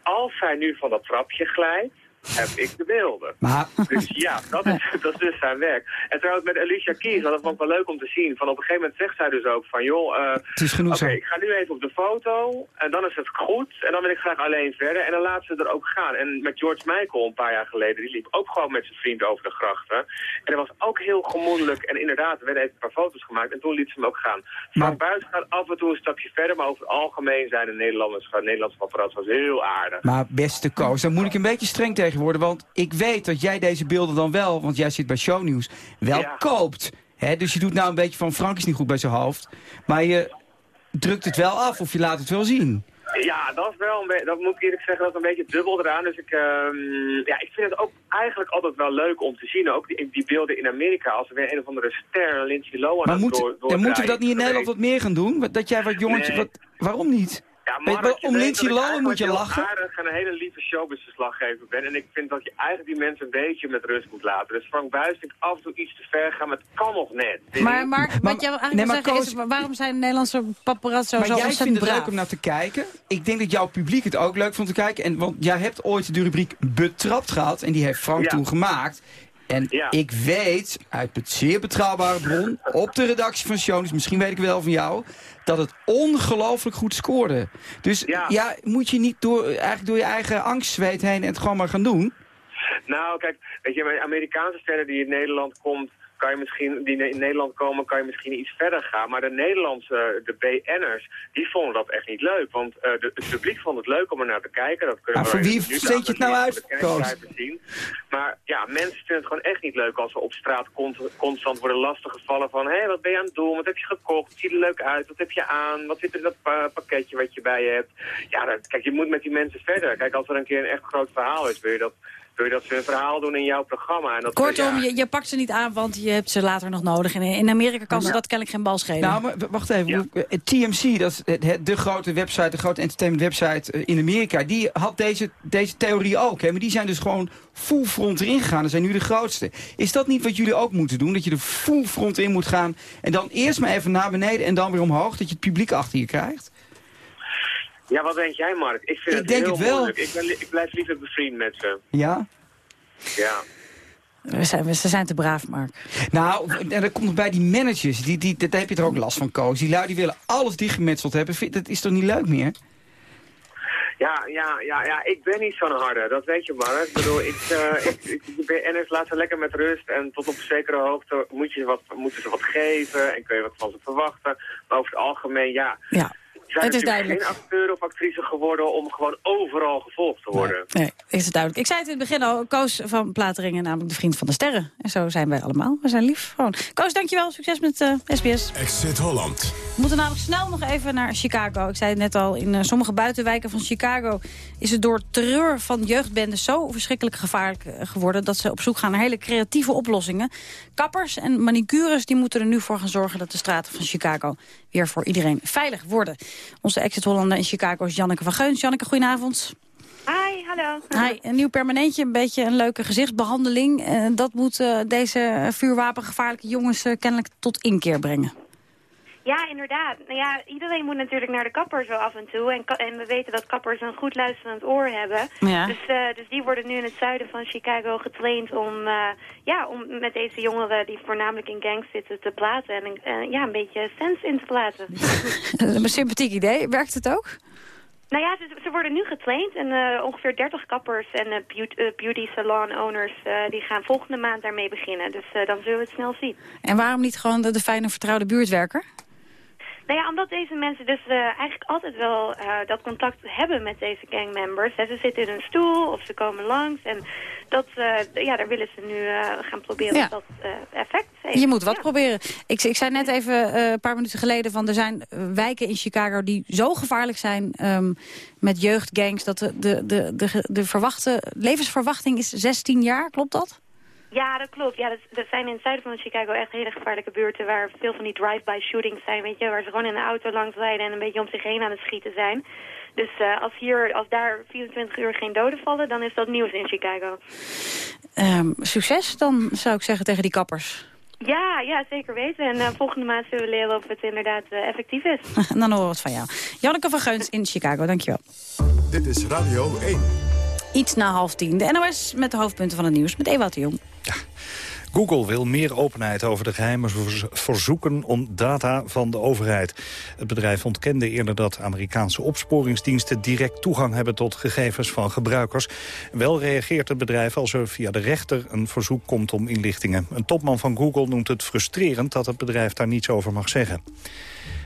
Als zij nu van dat trapje glijdt, heb ik de beelden. Maar, Dus ja, dat is, dat is dus zijn werk. En trouwens met Alicia Keys, dat vond ik wel leuk om te zien. Van op een gegeven moment zegt zij dus ook van, joh, eh, Het is genoeg oké, ik ga nu even op de foto en dan is het goed. En dan wil ik graag alleen verder en dan laat ze er ook gaan. En met George Michael een paar jaar geleden, die liep ook gewoon met zijn vriend over de grachten. En dat was ook heel gemoedelijk. En inderdaad, er werden even een paar foto's gemaakt en toen liet ze hem ook gaan. Frank Buis gaat af en toe een stapje verder, maar over het algemeen zijn de Nederlanders, de Nederlandse was heel aardig. Maar beste Koos, daar moet ik een beetje streng tegen worden. Want ik weet dat jij deze beelden dan wel, want jij zit bij Shownieuws, wel Ja. koopt. Hè, dus je doet nou een beetje van Frank is niet goed bij zijn hoofd. Maar je drukt het wel af of je laat het wel zien. Ja, dat is wel een dat moet ik eerlijk zeggen, dat is een beetje dubbel eraan. Dus ik, ehm, ja, ik vind het ook eigenlijk altijd wel leuk om te zien. Ook die, die beelden in Amerika, als er weer een of andere ster, Lindsay Lohan, Maar moet, door, dan moeten we dat niet in Nederland wat meer gaan doen? Dat jij wat jongetje... Nee. Wat, waarom niet? Ja, Mark, om Lindsay dat ik Lohan moet je lachen. aardig en een hele lieve showbizverslaggever ben. En ik vind dat je eigenlijk die mensen een beetje met rust moet laten. Dus Frank Buis vind ik af en toe iets te ver gaan, maar het kan nog net. Maar Mark, wat jij eigenlijk nee, maar zeggen Koos- is... wa- waarom zijn Nederlandse paparazzo Maar zo jij vindt het braaf? leuk om naar te kijken. Ik denk dat jouw publiek het ook leuk vond te kijken. En, want jij hebt ooit de rubriek Betrapt gehad. En die heeft Frank Ja. toen gemaakt. En Ja. ik weet uit een zeer betrouwbare bron op de redactie van Show, dus misschien weet ik wel van jou, dat het ongelooflijk goed scoorde. Dus ja, moet je niet door, eigenlijk door je eigen angstzweet heen en het gewoon maar gaan doen? Nou, kijk, weet je, Amerikaanse sterren die in Nederland komt, kan je misschien, die in Nederland komen, kan je misschien iets verder gaan. Maar de Nederlandse, de BN'ers, die vonden dat echt niet leuk. Want eh, de, het publiek vond het leuk om er naar te kijken. Dat kunnen Maar we voor wie nu steek je het nou uit, zien. Maar ja, mensen vinden het gewoon echt niet leuk als ze op straat constant worden lastiggevallen van... hé, wat ben je aan het doen? Wat heb je gekocht? Ziet er leuk uit? Wat heb je aan? Wat zit er in dat pa- pakketje wat je bij je hebt? Ja, dat, kijk, je moet met die mensen verder. Kijk, als er een keer een echt groot verhaal is, wil je dat, wil je dat ze een verhaal doen in jouw programma. En dat, Kortom, ja, je, je pakt ze niet aan, want je hebt ze later nog nodig. En in Amerika kan ze dat kennelijk geen bal schelen. Nou, maar wacht even. Eh, TMC, dat is het- het- de grote website, de grote entertainment website eh, in Amerika, die had deze, deze theorie ook. Hè? Maar die zijn dus gewoon full front erin gegaan. Dat zijn nu de grootste. Is dat niet wat jullie ook moeten doen? Dat je er full front in moet gaan en dan eerst maar even naar beneden en dan weer omhoog, dat je het publiek achter je krijgt? Ja, wat denk jij, Mark? Ik vind Ik het denk heel het wel. moeilijk. Ik, ben, ik blijf liever bevriend met ze. Ja? Ja. We zijn, we- ze zijn te braaf, Mark. Nou, en dat komt nog bij die managers. Die, die, daar heb je er ook last van, Koos. Die lui die willen alles dichtgemetseld hebben. Vind- Dat is toch niet leuk meer? Ja, ja, ja, ja, ik ben niet zo'n harde, dat weet je maar. Ik bedoel, ik, eh ik, ik, de BN'ers laten lekker met rust en tot op zekere hoogte moet je wat, moeten ze wat geven en kun je wat van ze verwachten. Maar over het algemeen, ja, Ja, zijn het is duidelijk. geen acteur of actrice geworden om gewoon overal gevolgd te worden. Nee, is het duidelijk. Ik zei het in het begin al, Koos van Plateringen, namelijk de vriend van de sterren. En zo zijn wij allemaal. We zijn lief gewoon. Koos, dankjewel. Succes met eh SBS. Exit Holland. We moeten namelijk snel nog even naar Chicago. Ik zei het net al, in eh, sommige buitenwijken van Chicago... is het door terreur van jeugdbendes zo verschrikkelijk gevaarlijk eh, geworden... dat ze op zoek gaan naar hele creatieve oplossingen. Kappers en manicures die moeten er nu voor gaan zorgen... dat de straten van Chicago weer voor iedereen veilig worden. Onze exit-Hollander in Chicago is Janneke van Geuns. Janneke, goedenavond. Hi, hallo. Hi, een nieuw permanentje, een beetje een leuke gezichtsbehandeling. Eh, dat moet eh, deze vuurwapengevaarlijke jongens eh, kennelijk tot inkeer brengen. Ja, inderdaad. Nou ja, iedereen moet natuurlijk naar de kapper zo af en toe. En, en we weten dat kappers een goed luisterend oor hebben. Ja. Dus, eh, dus die worden nu in het zuiden van Chicago getraind om, eh, ja, om met deze jongeren die voornamelijk in gangs zitten te praten. En eh, ja, een beetje sens in te is een sympathiek idee. Werkt het ook? Nou ja, ze, ze worden nu getraind en ongeveer 30 kappers en beauty, beauty salon owners die gaan volgende maand daarmee beginnen. Dus dan zullen we het snel zien. En waarom niet gewoon de, de fijne vertrouwde buurtwerker? Nou ja, omdat deze mensen dus eh, eigenlijk altijd wel eh, dat contact hebben met deze gangmembers. Hè. Ze zitten in een stoel of ze komen langs. En dat, eh, ja, daar willen ze nu gaan proberen Ja. of dat effect heeft. Je moet wat Ja. proberen. Ik, ik zei net even een paar minuten geleden... van er zijn wijken in Chicago die zo gevaarlijk zijn... ehm, met jeugdgangs dat de, de, de, de, de verwachte levensverwachting is 16 jaar. Klopt dat? Ja, dat klopt. Ja, dat, zijn in het zuiden van Chicago echt hele gevaarlijke buurten... waar veel van die drive-by shootings zijn, weet je... waar ze gewoon in een auto langs rijden en een beetje om zich heen aan het schieten zijn. Dus eh, als, hier, als daar 24 uur geen doden vallen, dan is dat nieuws in Chicago. Ehm, succes dan, zou ik zeggen, tegen die kappers. Ja, ja, zeker weten. En eh, volgende maand zullen we leren of het inderdaad eh, effectief is. En dan horen we het van jou. Janneke van Geuns in Chicago, dankjewel. Dit is Radio 1. Iets na half tien. De NOS met de hoofdpunten van het nieuws met Ewout de Jong. Google wil meer openheid over de geheime verzo- verzoeken om data van de overheid. Het bedrijf ontkende eerder dat Amerikaanse opsporingsdiensten direct toegang hebben tot gegevens van gebruikers. Wel reageert het bedrijf als er via de rechter een verzoek komt om inlichtingen. Een topman van Google noemt het frustrerend dat het bedrijf daar niets over mag zeggen.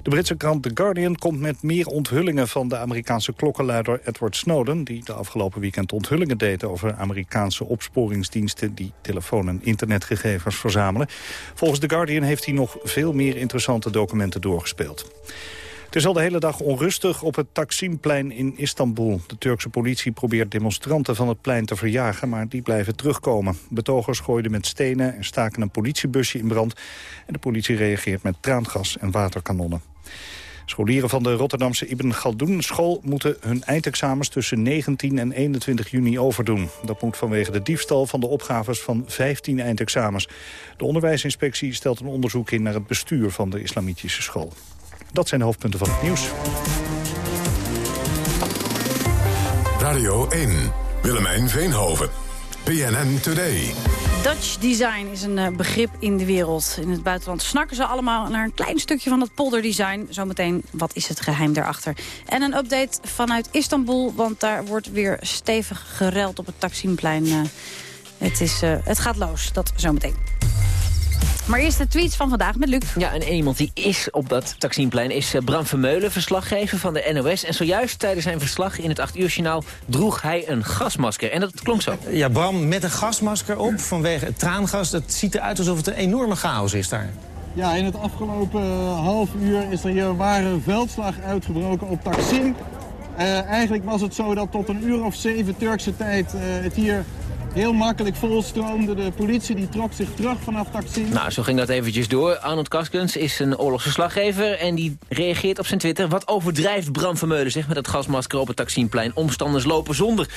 De Britse krant The Guardian komt met meer onthullingen van de Amerikaanse klokkenluider Edward Snowden... die de afgelopen weekend onthullingen deed over Amerikaanse opsporingsdiensten... die telefoon- en internetgegevens verzamelen. Volgens The Guardian heeft hij nog veel meer interessante documenten doorgespeeld. Het is al de hele dag onrustig op het Taksimplein in Istanbul. De Turkse politie probeert demonstranten van het plein te verjagen... maar die blijven terugkomen. Betogers gooiden met stenen en staken een politiebusje in brand... en de politie reageert met traangas en waterkanonnen. Scholieren van de Rotterdamse Ibn Galdoen school moeten hun eindexamens tussen 19 en 21 juni overdoen. Dat moet vanwege de diefstal van de opgaves van 15 eindexamens. De onderwijsinspectie stelt een onderzoek in naar het bestuur van de islamitische school. Dat zijn de hoofdpunten van het nieuws. Radio 1. Willemijn Veenhoven. BNN Today. Dutch design is een eh, begrip in de wereld. In het buitenland snakken ze allemaal naar een klein stukje van het polderdesign. Zometeen, wat is het geheim daarachter? En een update vanuit Istanbul, want daar wordt weer stevig gereld op het Taksimplein. Eh, het, is, eh, het gaat los, dat zometeen. Maar eerst de tweets van vandaag met Luc. Ja, en iemand die is op dat Taksimplein is eh, Bram Vermeulen, verslaggever van de NOS. En zojuist tijdens zijn verslag in het 8 uur journaal droeg hij een gasmasker. En dat klonk zo. Ja, Bram, met een gasmasker op vanwege het traangas. Dat ziet eruit alsof het een enorme chaos is daar. Ja, in het afgelopen eh, half uur is er hier een ware veldslag uitgebroken op Taksim. Eh, eigenlijk was het zo dat tot een uur of zeven Turkse tijd eh, het hier heel makkelijk volstroomde. De politie die trok zich terug vanaf Taksim. Nou, zo ging dat eventjes door. Arnold Kaskens is een oorlogsverslaggever en die reageert op zijn Twitter. Wat overdrijft Bram Vermeulen zich met het gasmasker op het Taksimplein? Omstanders lopen zonder.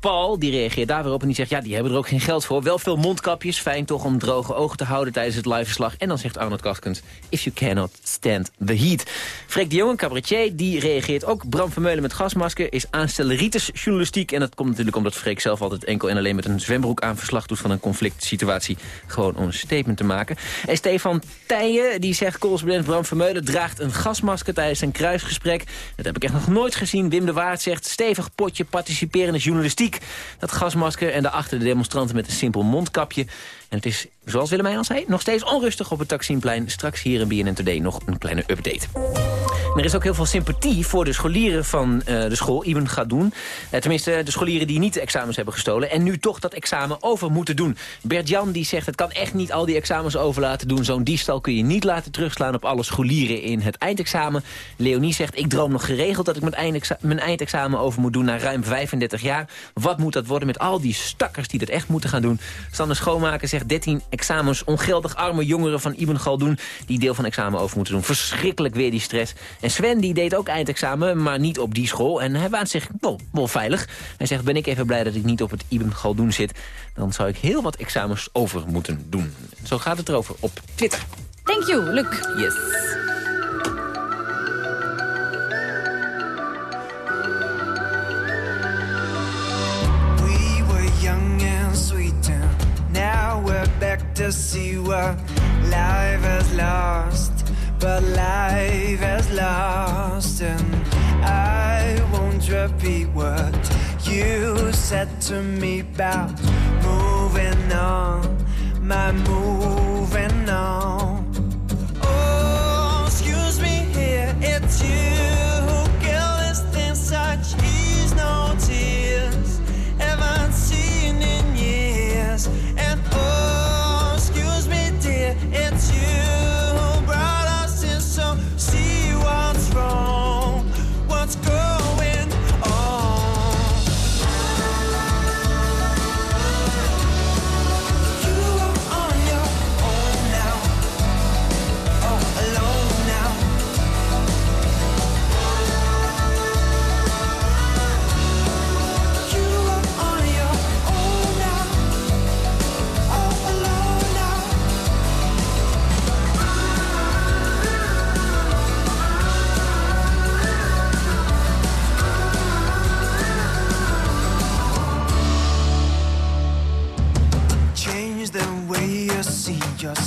Paul, die reageert daar weer op en die zegt... ja, die hebben er ook geen geld voor. Wel veel mondkapjes, fijn toch om droge ogen te houden tijdens het liveverslag. En dan zegt Arnold Kaskens... if you cannot stand the heat. Freek de Jong, een cabaretier, die reageert ook. Bram Vermeulen met gasmasker is aanstelleritis journalistiek. En dat komt natuurlijk omdat Freek zelf altijd enkel en alleen met een zwembroek aan verslag doet... van een conflict situatie, gewoon om een statement te maken. En Stefan Teijen, die zegt... correspondent Bram Vermeulen draagt een gasmasker tijdens een kruisgesprek. Dat heb ik echt nog nooit gezien. Wim de Waard zegt stevig potje participerende journalistiek. Dat gasmasker en daarachter de demonstranten met een simpel mondkapje. En het is, zoals Willemijn al zei, nog steeds onrustig op het Taksimplein. Straks hier in BNN Today nog een kleine update. Er is ook heel veel sympathie voor de scholieren van eh, de school, Ibn Gadoen. Uh, tenminste, de scholieren die niet de examens hebben gestolen... en nu toch dat examen over moeten doen. Bert-Jan die zegt, het kan echt niet al die examens over laten doen. Zo'n diefstal kun je niet laten terugslaan op alle scholieren in het eindexamen. Leonie zegt, ik droom nog geregeld dat ik mijn, mijn eindexamen over moet doen... na ruim 35 jaar. Wat moet dat worden met al die stakkers die dat echt moeten gaan doen? Sander Schoonmaker zegt 13 examens ongeldig arme jongeren van Ibn Galdoen... die deel van examen over moeten doen. Verschrikkelijk weer die stress. En Sven die deed ook eindexamen, maar niet op die school. En hij waant zich wel, wel veilig. Hij zegt, ben ik even blij dat ik niet op het Ibn Galdoen zit. Dan zou ik heel wat examens over moeten doen. Zo gaat het erover op Twitter. Thank you, Luc. Yes. We're back to see what life has lost. But life has lost and I won't repeat what you said to me about moving on, my moving on. Oh, excuse me here, it's you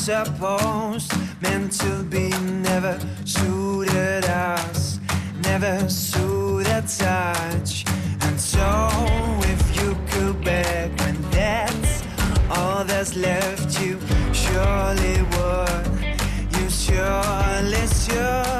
yourself. Meant to be never suited us, never suited touch. And so, if you could beg when that's all that's left, you surely would. You surely should.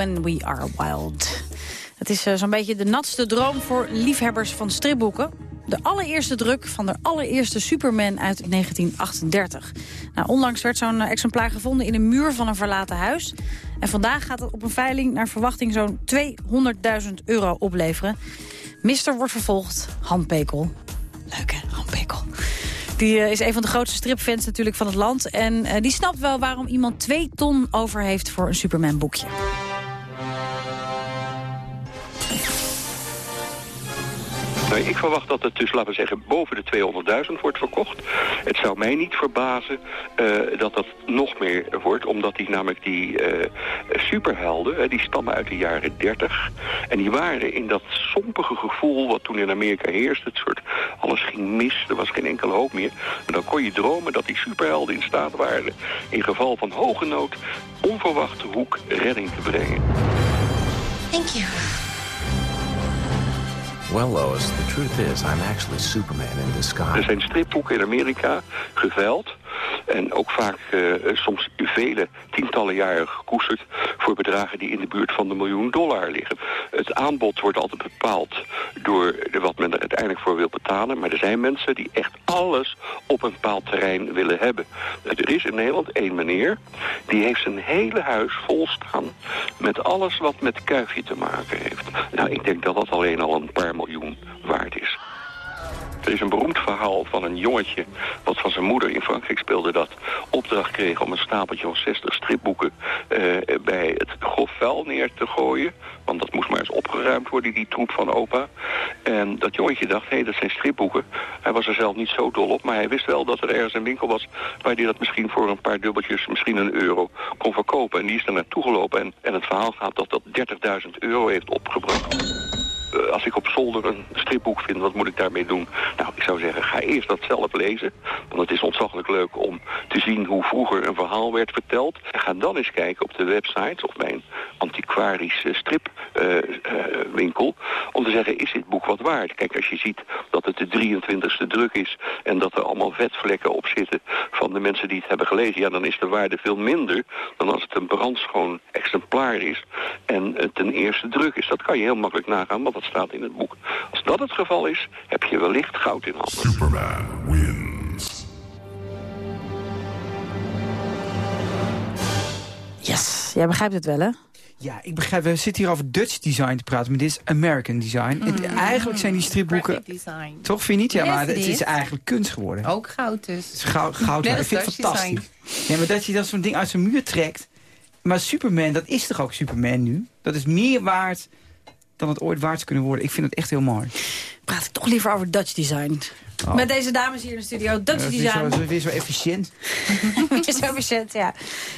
When we are wild. Het is eh, zo'n beetje de natste droom voor liefhebbers van stripboeken. De allereerste druk van de allereerste Superman uit 1938. Nou, onlangs werd zo'n eh, exemplaar gevonden in een muur van een verlaten huis. En vandaag gaat het op een veiling naar verwachting zo'n 200.000 euro opleveren. Mister wordt vervolgd, Han Pekel. Leuk hè, Han Pekel. Die eh, is een van de grootste stripfans natuurlijk van het land. En die snapt wel waarom iemand twee ton over heeft voor een Superman boekje. Nou, ik verwacht dat het dus, laten we zeggen, boven de 200.000 wordt verkocht. Het zou mij niet verbazen eh, dat dat nog meer wordt, omdat die namelijk die eh, superhelden, die stammen uit de jaren 30. En die waren in dat sompige gevoel wat toen in Amerika heerste, het soort, alles ging mis, er was geen enkele hoop meer. En dan kon je dromen dat die superhelden in staat waren, in geval van hoge nood, onverwachte hoek redding te brengen. Thank you. Well, Lois, the truth is, I'm actually Superman in disguise. Er zijn stripboeken in Amerika geveild. En ook vaak uh, soms vele tientallen jaren gekoesterd voor bedragen die in de buurt van de miljoen dollar liggen. Het aanbod wordt altijd bepaald door wat men er uiteindelijk voor wil betalen. Maar er zijn mensen die echt alles op een bepaald terrein willen hebben. Er is in Nederland één meneer, die heeft zijn hele huis vol staan met alles wat met kuifje te maken heeft. Nou, ik denk dat dat alleen al een paar miljoen waard is. Er is een beroemd verhaal van een jongetje... wat van zijn moeder in Frankrijk speelde dat... opdracht kreeg om een stapeltje van 60 stripboeken... Uh, bij het grof vuil neer te gooien. Want dat moest maar eens opgeruimd worden, die troep van opa. En dat jongetje dacht, hé, hey, dat zijn stripboeken. Hij was er zelf niet zo dol op, maar hij wist wel dat er ergens een winkel was... waar hij dat misschien voor een paar dubbeltjes, misschien een euro, kon verkopen. En die is er naartoe gelopen. En, en het verhaal gaat dat dat 30.000 euro heeft opgebracht als ik op zolder een stripboek vind, wat moet ik daarmee doen? Nou, ik zou zeggen, ga eerst dat zelf lezen. Want het is ontzaglijk leuk om te zien hoe vroeger een verhaal werd verteld. En ga dan eens kijken op de website of bij een antiquarische stripwinkel. om te zeggen, is dit boek wat waard? Kijk, als je ziet dat het de 23e druk is... en dat er allemaal vetvlekken op zitten van de mensen die het hebben gelezen... ja, dan is de waarde veel minder dan als het een brandschoon exemplaar is... en het een eerste druk is. Dat kan je heel makkelijk nagaan, dat staat in het boek. Als dat het geval is, heb je wellicht goud in handen. Superman wins. Yes, jij begrijpt het wel, hè? Ja, ik begrijp, we zitten hier over Dutch design te praten, maar dit is American design. Het, eigenlijk zijn die stripboeken... design. Toch, vind je niet? Ja, maar het is eigenlijk kunst geworden. Ook goud dus. Het is goud, goud ik vind het fantastisch. Ja, maar dat je dan zo'n ding uit zijn muur trekt. Maar Superman, dat is toch ook Superman nu? Dat is meer waard dan het ooit waard zou kunnen worden. Ik vind het echt heel mooi. Praat ik toch liever over Dutch design. Oh. Met deze dames hier in de studio. Dutch dat is weer design. zo, weer zo efficiënt. zo efficiënt, ja.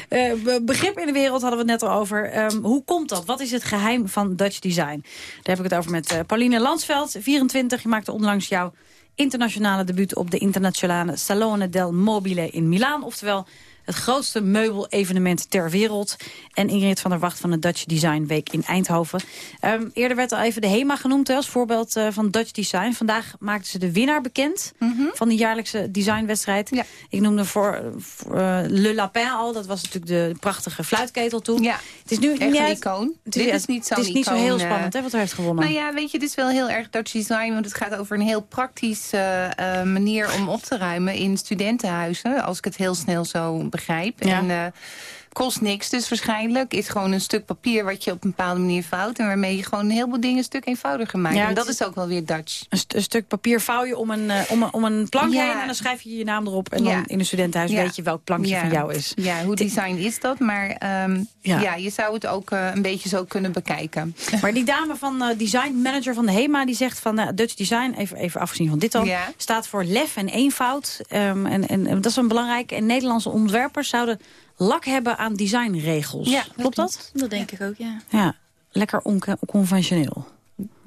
Eh, be- begrip in de wereld hadden we het net al over. Ehm, hoe komt dat? Wat is het geheim van Dutch design? Daar heb ik het over met eh, Pauline Lansveld, 24. Je maakte onlangs jouw internationale debuut op de internationale Salone del Mobile in Milaan. Oftewel het grootste meubelevenement ter wereld. En Ingrid van der Wacht van de Dutch Design Week in Eindhoven. Ehm, eerder werd al even de HEMA genoemd hè, als voorbeeld eh, van Dutch Design. Vandaag maakten ze de winnaar bekend van de jaarlijkse designwedstrijd. Ik noemde voor, voor, eh, Le Lapin al. Dat was natuurlijk de prachtige fluitketel toen. Ja, het is nu echt een icoon. Het Dit is niet zo'n Het is niet zo heel eh, spannend hè, wat er heeft gewonnen. Nou ja, weet je, dit is wel heel erg Dutch design. Want het gaat over een heel praktische manier om op te ruimen in studentenhuizen. Als ik het heel snel zo begrijp. Ja. En eh, kost niks dus waarschijnlijk. Is gewoon een stuk papier wat je op een bepaalde manier vouwt. En waarmee je gewoon een heleboel dingen een stuk eenvoudiger maakt. Ja, en dat is- ook wel weer Dutch. Een, st- een stuk papier vouw je om een, eh, om een, om een plank Ja. heen... en dan schrijf je je naam erop. En Ja. dan in een studentenhuis weet je welk plankje van jou is. Ja, hoe design is dat? Maar ehm, Ja. je zou het ook eh, een beetje zo kunnen bekijken. Maar die dame van eh, design manager van de HEMA... die zegt van Dutch Design, even, even afgezien van dit dan... Staat voor lef en eenvoud. Ehm, en, en, en dat is een belangrijke. En Nederlandse ontwerpers zouden lak hebben aan designregels. Ja, Klopt dat? Dat denk ik ook, ja. Ja, lekker onco- onconventioneel.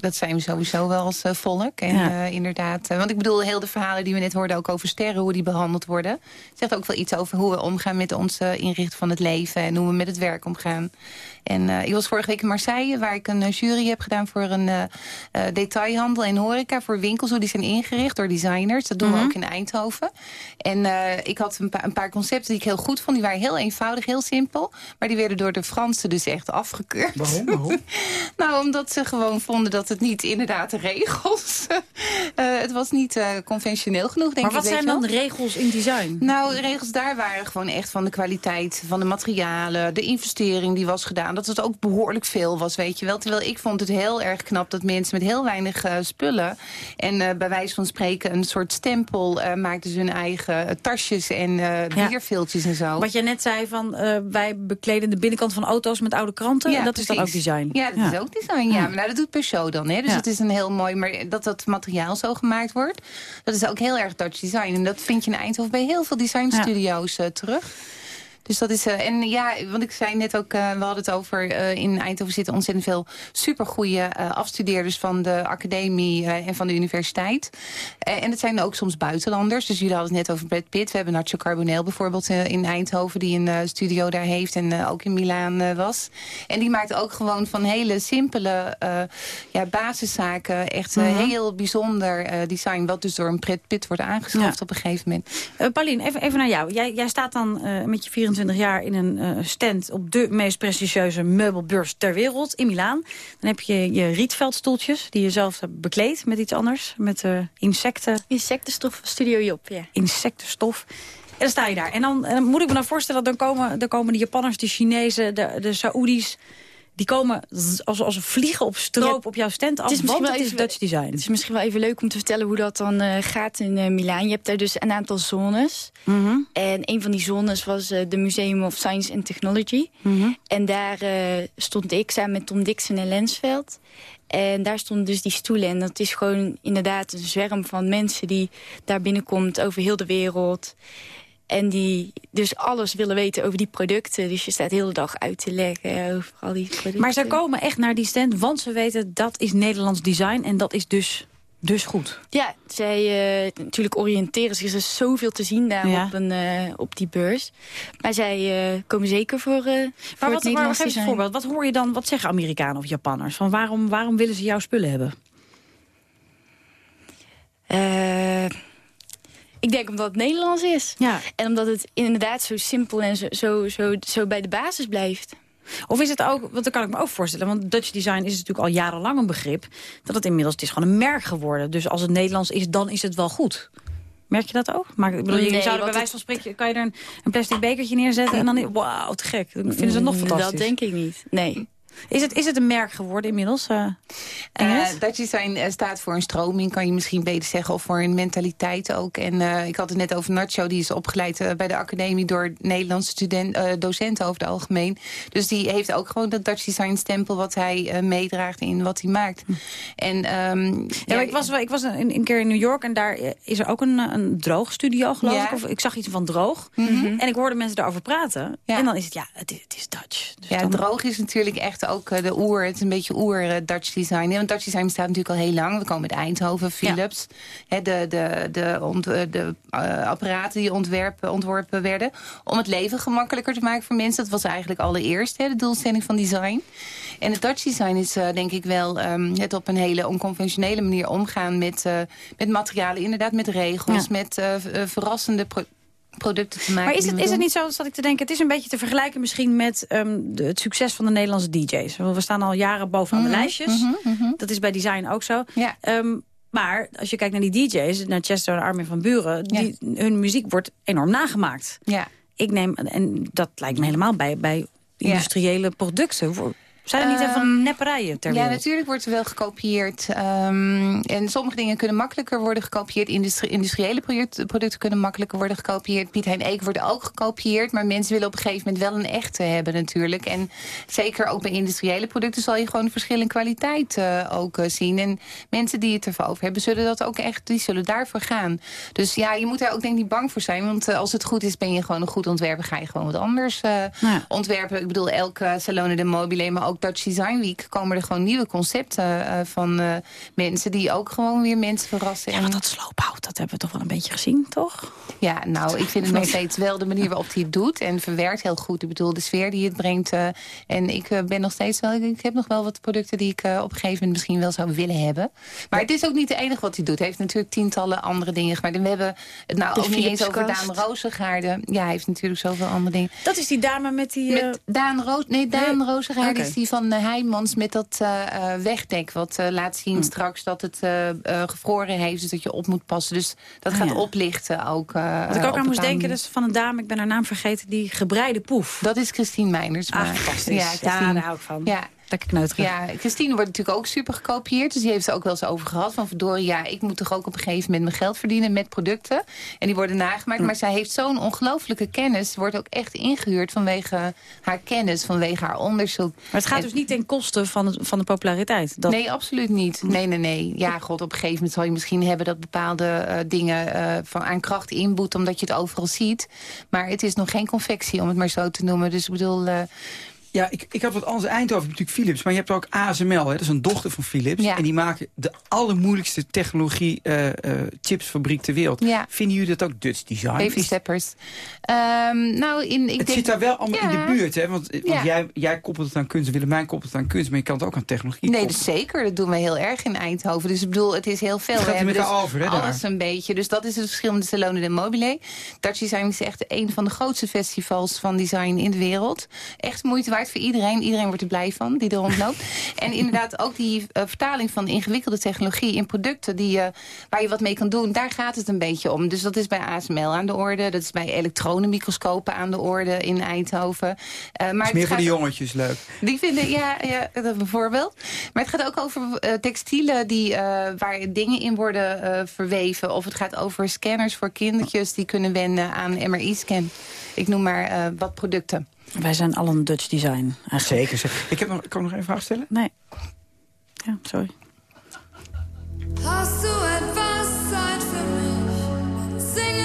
Dat zijn we sowieso wel als eh, volk. En Ja. eh, inderdaad, eh, want ik bedoel, heel de verhalen die we net hoorden... ook over sterren, hoe die behandeld worden... zegt ook wel iets over hoe we omgaan met onze inricht van het leven... en hoe we met het werk omgaan. En eh, ik was vorige week in Marseille, waar ik een jury heb gedaan... voor een eh, eh, detailhandel en horeca, voor winkels... hoe die zijn ingericht door designers. Dat doen Mhm. we ook in Eindhoven. En eh, ik had een, pa- een paar concepten die ik heel goed vond. Die waren heel eenvoudig, heel simpel. Maar die werden door de Fransen dus echt afgekeurd. Waarom? Waarom? Nou, omdat ze gewoon vonden dat het niet inderdaad de regels Eh, het was niet eh, conventioneel genoeg, denk Maar ik. wat zijn dan regels in design? Nou, de regels daar waren gewoon echt van de kwaliteit van de materialen. De investering die was gedaan. Dat het ook behoorlijk veel was, weet je wel. Terwijl ik vond het heel erg knap dat mensen met heel weinig eh, spullen... en bij wijze van spreken een soort stempel maakten ze hun eigen tasjes en Ja. bierviltjes en zo. Wat jij net zei van wij bekleden de binnenkant van auto's met oude kranten. Ja, dat is dan ook design. Ja, dat is ook design. Ja, maar nou, dat doet Peugeot dan. Hè? Dus Ja. het is een heel mooi... Maar dat dat materiaal zo gemaakt wordt, dat is ook heel erg Dutch design. En dat vind je in Eindhoven bij heel veel designstudio's eh, terug. Dus dat is... eh, en ja, want ik zei net ook, eh, we hadden het over... eh, in Eindhoven zitten ontzettend veel supergoeie afstudeerders... van de academie en van de universiteit. En het zijn ook soms buitenlanders. Dus jullie hadden het net over Brad Pitt. We hebben Nacho Carbonell bijvoorbeeld in Eindhoven... die een studio daar heeft en ook in Milaan was. En die maakt ook gewoon van hele simpele eh, ja, basiszaken... echt Mhm. heel bijzonder design... wat dus door een Brad Pitt wordt aangeschaft Ja. op een gegeven moment. Paulien, even, even naar jou. Jij, jij staat dan met je 24 jaar in een eh, stand... op de meest prestigieuze meubelbeurs ter wereld in Milaan. Dan heb je je rietveldstoeltjes die je zelf hebt bekleed met iets anders. Met eh, insecten. Insectenstof Studio Job, ja. Insectenstof. En dan sta je daar. En dan, en dan moet ik me dan voorstellen, dan komen, dan komen de Japanners, de Chinezen, de, de Saoedi's... Die komen als, als vliegen op stroop Ja, op jouw stand af, het is misschien want wel het is even- Dutch design. Het is misschien wel even leuk om te vertellen hoe dat dan eh, gaat in eh Milaan. Je hebt daar dus een aantal zones. Mhm. En een van die zones was eh, de Museum of Science and Technology. Mhm. En daar stond ik samen met Tom Dixon en Lensveld. En daar stonden dus die stoelen. En dat is gewoon inderdaad een zwerm van mensen die daar binnenkomt over heel de wereld. En die dus alles willen weten over die producten. Dus je staat de hele dag uit te leggen over al die producten. Maar zij komen echt naar die stand, want ze weten dat is Nederlands design en dat is dus, dus goed. Ja, zij eh, natuurlijk oriënteren zich. Er is zoveel te zien daar Ja. op, een, eh, op die beurs. Maar zij eh, komen zeker voor, voor Maar het wat, maar geef eens een voorbeeld. Wat hoor je dan, wat zeggen Amerikanen of Japanners? Van waarom, waarom willen ze jouw spullen hebben? Eh, ik denk omdat het Nederlands is. Ja. En omdat het inderdaad zo simpel en zo, zo, zo, zo bij de basis blijft. Of is het ook, want dat kan ik me ook voorstellen... want Dutch design is natuurlijk al jarenlang een begrip... dat het inmiddels, het is gewoon een merk geworden. Dus als het Nederlands is, dan is het wel goed. Merk je dat ook? Maar ik bedoel, je zou bij wijze van spreken... kan je er een, een plastic bekertje neerzetten en dan... Wauw, te gek. Dan vinden ze het nog fantastisch. Dat denk ik niet, nee. Is het, is het een merk geworden inmiddels? Ingrid? Eh Dutch design staat voor een stroming, kan je misschien beter zeggen. Of voor een mentaliteit ook. En eh, ik had het net over Nacho. Die is opgeleid eh, bij de academie door Nederlandse student, eh, docenten over het algemeen. Dus die heeft ook gewoon dat Dutch design stempel... wat hij meedraagt in wat hij maakt. En, ehm, Ja, ik was, wel- ik was een, een keer in New York en daar is er ook een, een droogstudio, geloof Ja. ik. Of ik zag iets van droog. Mhm. En ik hoorde mensen daarover praten. En dan is het, ja, het is, het is Dutch. Dus ja, dan- droog is natuurlijk echt ook eh, de oer. Het is een beetje oer eh, Dutch design. want Dutch design bestaat natuurlijk al heel lang. We komen uit Eindhoven, Philips. De de, de, ont- eh, de apparaten die ontwerpen, ontworpen werden. Om het leven gemakkelijker te maken voor mensen. Dat was eigenlijk allereerst hè, de doelstelling van design. En het Dutch design is denk ik wel ehm, het op een hele onconventionele manier omgaan met, met materialen. Inderdaad met regels, Ja. met verrassende producten te maken. Maar is het, is het niet zo, zat ik te denken, het is een beetje te vergelijken misschien met ehm, de, het succes van de Nederlandse DJ's. We staan al jaren bovenaan de Mhm, lijstjes. mhm, mhm. Dat is bij design ook zo. Ehm, maar als je kijkt naar die DJ's, naar Chester en Armin van Buren, die, hun muziek wordt enorm nagemaakt. Ja. Ik neem, en dat lijkt me helemaal bij, bij industriële producten. Zijn er niet Ehm, even nepperijen ter Ja, natuurlijk wordt er wel gekopieerd. Ehm, en sommige dingen kunnen makkelijker worden gekopieerd. Industrie- industriële product- producten kunnen makkelijker worden gekopieerd. Piet Hein Eek wordt ook gekopieerd. Maar mensen willen op een gegeven moment wel een echte hebben natuurlijk. En zeker ook bij industriële producten zal je gewoon een verschil in kwaliteit eh, ook eh, zien. En mensen die het ervoor over hebben, zullen dat ook echt, die zullen daarvoor gaan. Dus ja, je moet daar ook denk ik niet bang voor zijn. Want eh, als het goed is, ben je gewoon een goed ontwerper. Ga je gewoon wat anders ontwerpen. Ik bedoel, elke Salone de Mobile, maar ook Dutch Design Week... komen er gewoon nieuwe concepten eh, van eh, mensen... die ook gewoon weer mensen verrassen. Ja, dat sloophout, dat hebben we toch wel een beetje gezien, toch? Ja, nou, ik vind het nog steeds wel de manier waarop hij het doet. En verwerkt heel goed. Ik bedoel, de sfeer die het brengt. eh, en ik ben nog steeds wel... Ik heb nog wel wat producten die ik op een gegeven moment misschien wel zou willen hebben. Maar het is ook niet het enige wat hij doet. Hij heeft natuurlijk tientallen andere dingen gemaakt. En we hebben het nou De ook niet eens over. Daan Rozengaarden. Ja, hij heeft natuurlijk zoveel andere dingen. Dat is die dame met die... Met Daan Roos, nee, Daan Rozengaarden Oké. is die die van uh, Heijmans met dat uh, wegdek. Wat uh, laat zien hm. straks dat het gevroren heeft. Dus dat je op moet passen. Dus dat Ah, gaat ja. oplichten ook. Wat ik ook aan moest denken, is van een dame, ik ben haar naam vergeten, die gebreide poef. Dat is Christine Meiners. Ah, fantastisch. Ja, Ja, daar hou ik van. Ja. Lekker kneuterig. Ja, Christine wordt natuurlijk ook super gekopieerd. Dus die heeft ze ook wel eens over gehad. Van verdorie, ja, ik moet toch ook op een gegeven moment mijn geld verdienen met producten. En die worden nagemaakt. Hm. Maar zij heeft zo'n ongelooflijke kennis. Ze wordt ook echt ingehuurd vanwege haar kennis, vanwege haar onderzoek. Maar het gaat En- dus niet ten koste van, het, van de populariteit. Dat... Nee, absoluut niet. Nee, nee, nee. Ja, god, op een gegeven moment zal je misschien hebben... dat bepaalde eh, dingen eh, van aan kracht inboet... omdat je het overal ziet. Maar het is nog geen confectie, om het maar zo te noemen. Dus ik bedoel... eh, Ja, ik, ik had wat anders. Eindhoven natuurlijk Philips. Maar je hebt ook ASML. Hè, dat is een dochter van Philips. Ja. En die maken de allermoeilijkste technologie eh, eh, chipsfabriek ter wereld. Ja. Vinden jullie dat ook Dutch design? Baby steppers. Ehm, nou, in, ik het denk, zit daar wel allemaal in de buurt. Hè? Want, want Ja. jij, jij koppelt het aan kunst. Willemijn koppelt het aan kunst. Maar je kan het ook aan technologie Nee, dus zeker. Dat doen we heel erg in Eindhoven. Dus ik bedoel, het is heel veel. Het gaat we hebben met dus over, hè, daar. alles een beetje. Dus dat is het verschil met de Salone de Mobile. Dutch Design is echt een van de grootste festivals van design in de wereld. Echt moeite waard voor iedereen. Iedereen wordt er blij van die er rondloopt. en inderdaad ook die eh, vertaling van ingewikkelde technologie in producten die, je waar je wat mee kan doen. Daar gaat het een beetje om. Dus dat is bij ASML aan de orde. Dat is bij elektronenmicroscopen aan de orde in Eindhoven. Eh, maar is meer voor de jongetjes leuk. die vinden, ja, ja dat bijvoorbeeld. Maar het gaat ook over eh, textielen die, eh, waar dingen in worden eh, verweven. Of het gaat over scanners voor kindertjes die kunnen wennen aan MRI-scan. Ik noem maar eh, wat producten. Wij zijn allen Dutch design. Zeker. zeker. Ik heb nog, kan ik nog één vraag stellen? Nee. Ja, sorry. Hast du etwas Zeit für mich? Singe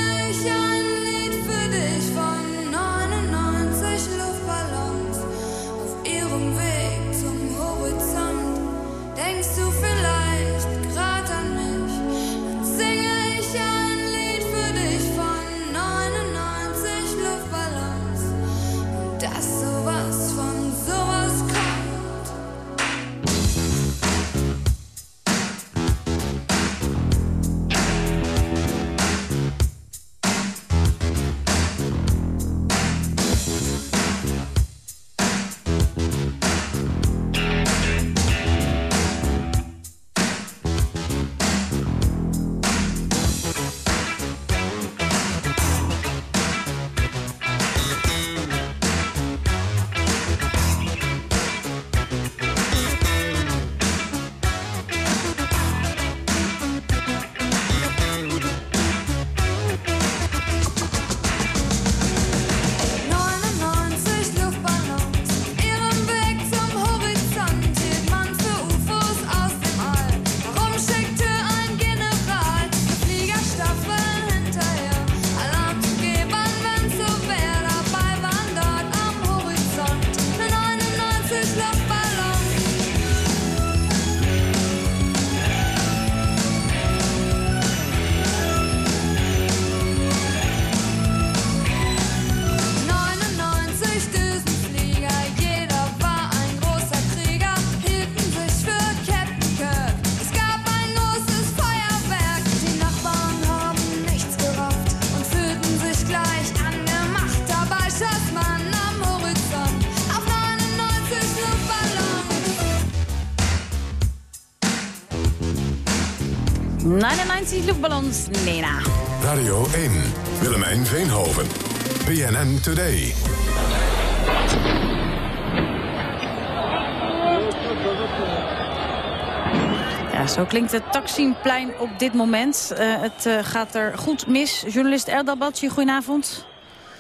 99 luchtballons, Nena. Radio 1, Willemijn Veenhoven. BNN Today. Ja, zo klinkt het Taksimplein op dit moment. Eh, het eh, gaat er goed mis. Journalist Erdal Batje, goedenavond.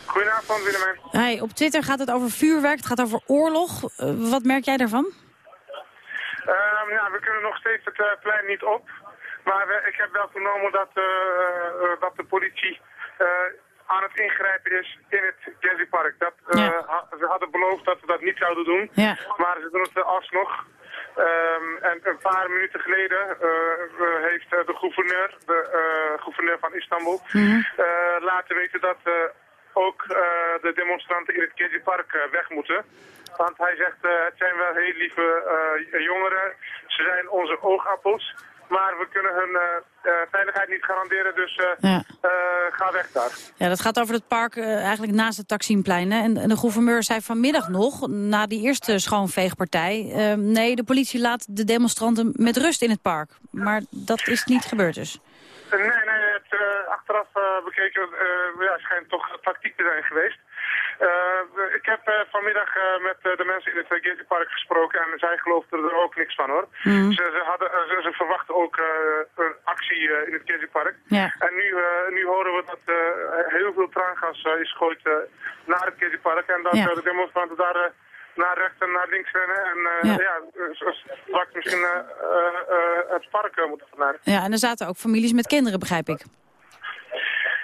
Goedenavond, Willemijn. Hey, op Twitter gaat het over vuurwerk, het gaat over oorlog. Eh, wat merk jij daarvan? Ehm, ja, we kunnen nog steeds het plein niet op. Maar we- ik heb wel vernomen dat, eh, eh, dat de politie eh, aan het ingrijpen is in het Gezi Park. Dat, eh, Ja. hadden beloofd dat ze dat niet zouden doen. Ja. Maar ze doen het eh, alsnog. Ehm, en een paar minuten geleden eh, eh, heeft eh, de gouverneur, de eh, gouverneur van Istanbul, Mhm. eh, laten weten dat eh, ook eh, de demonstranten in het Gezi Park eh, weg moeten. Want hij zegt, eh, het zijn wel heel lieve eh, jongeren. Ze zijn onze oogappels. Maar we kunnen hun eh, eh, veiligheid niet garanderen, dus eh, Ja. ga weg daar. Ja, dat gaat over het park eigenlijk naast het Taksimplein. Hè? En, en de gouverneur zei vanmiddag nog, na die eerste schoonveegpartij... eh, nee, de politie laat de demonstranten met rust in het park. Maar dat is niet gebeurd dus. Nee, nee, het, achteraf bekeken, ja, schijnt toch tactiek te zijn geweest. Eh, ik heb eh, vanmiddag eh, met de mensen in het uh, Gezi Park gesproken en zij geloofden er ook niks van hoor. Mhm. Ze, ze, hadden, ze, ze verwachten ook een actie in het Gezi Park. Ja. En nu, nu horen we dat heel veel traangas is gegooid naar het Gezi Park en dat Ja. de demonstranten daar naar rechts en naar links rennen en Ja. ja. zoals straks misschien het park moeten verlaten. Ja, en er zaten ook families met kinderen, begrijp ik.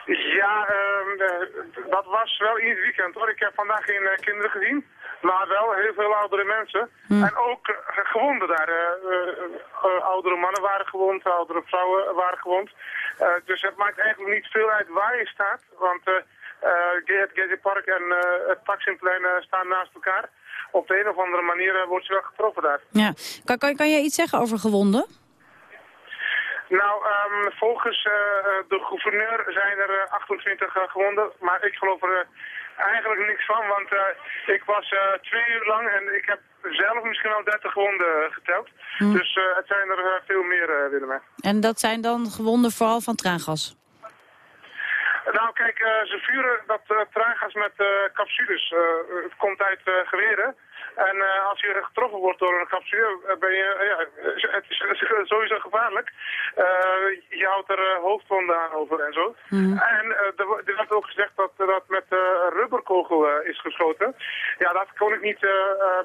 Ja, eh, dat was wel in het weekend hoor. Ik heb vandaag geen eh, kinderen gezien, maar wel heel veel oudere mensen. En ook eh, gewonden daar. eh, eh, eh, oudere mannen waren gewond, oudere vrouwen waren gewond. Eh, dus het maakt eigenlijk niet veel uit waar je staat, want eh eh, het Gezi Park en eh, het Taksimplein eh, staan naast elkaar. Op de een of andere manier eh, wordt ze wel getroffen daar. Ja. Kan, kan, kan jij iets zeggen over gewonden? Nou, ehm, volgens eh, eh, de gouverneur zijn er eh, 28 eh, gewonden, maar ik geloof er eigenlijk niks van, want ik was twee uur lang en ik heb zelf misschien al 30 gewonden geteld. Hm. Dus het zijn er veel meer, uh, Willemijn. En dat zijn dan gewonden vooral van traangas? Nou, kijk, ze vuren dat traangas met capsules. Het komt uit geweren. En eh, als je getroffen wordt door een capsule, eh, ben je, eh, ja, het is, sowieso gevaarlijk. Je houdt er hoofdwonden aan over en zo. En eh, er, er werd ook gezegd dat dat met rubberkogel is geschoten. Ja, dat kon ik niet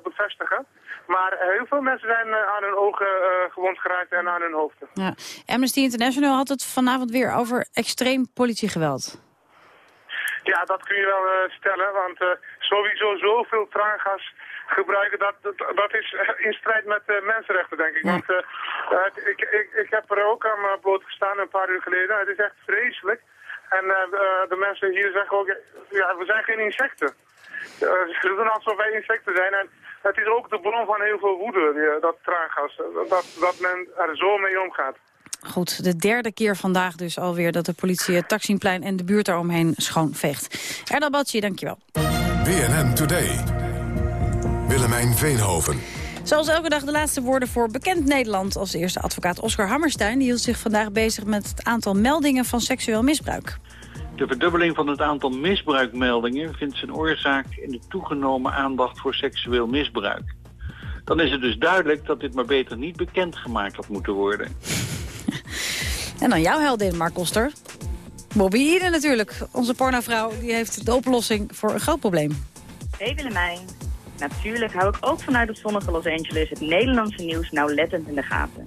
bevestigen. Maar heel veel mensen zijn aan hun ogen gewond geraakt en aan hun hoofden. Ja. Amnesty International had het vanavond weer over extreem politiegeweld. Ja, dat kun je wel stellen, want sowieso zoveel traangas gebruiken, dat, dat, dat is in strijd met eh, mensenrechten, denk ik. Want eh, het- ik, ik, ik heb er ook aan eh, blootgestaan een paar uur geleden. Het is echt vreselijk. En eh, de, de mensen hier zeggen ook, ja, we zijn geen insecten. Eh, ze doen alsof wij insecten zijn. En het is ook de bron van heel veel woede, die, dat traangas. Dat, dat men er zo mee omgaat. Goed, de derde keer vandaag dus alweer dat de politie het Taksimplein en de buurt daaromheen schoonveegt. Erdal Batje, dankjewel. BNN Today. Willemijn Veenhoven. Zoals elke dag de laatste woorden voor bekend Nederland. Als eerste advocaat Oscar Hammerstein die hield zich vandaag bezig met het aantal meldingen van seksueel misbruik. De verdubbeling van het aantal misbruikmeldingen vindt zijn oorzaak in de toegenomen aandacht voor seksueel misbruik. Dan is het dus duidelijk dat dit maar beter niet bekendgemaakt had moeten worden. En dan jouw heldin, Mark Koster. Bobby natuurlijk. Onze pornovrouw die heeft de oplossing voor een groot probleem. Hey Willemijn. Natuurlijk hou ik ook vanuit het zonnige Los Angeles het Nederlandse nieuws nauwlettend in de gaten.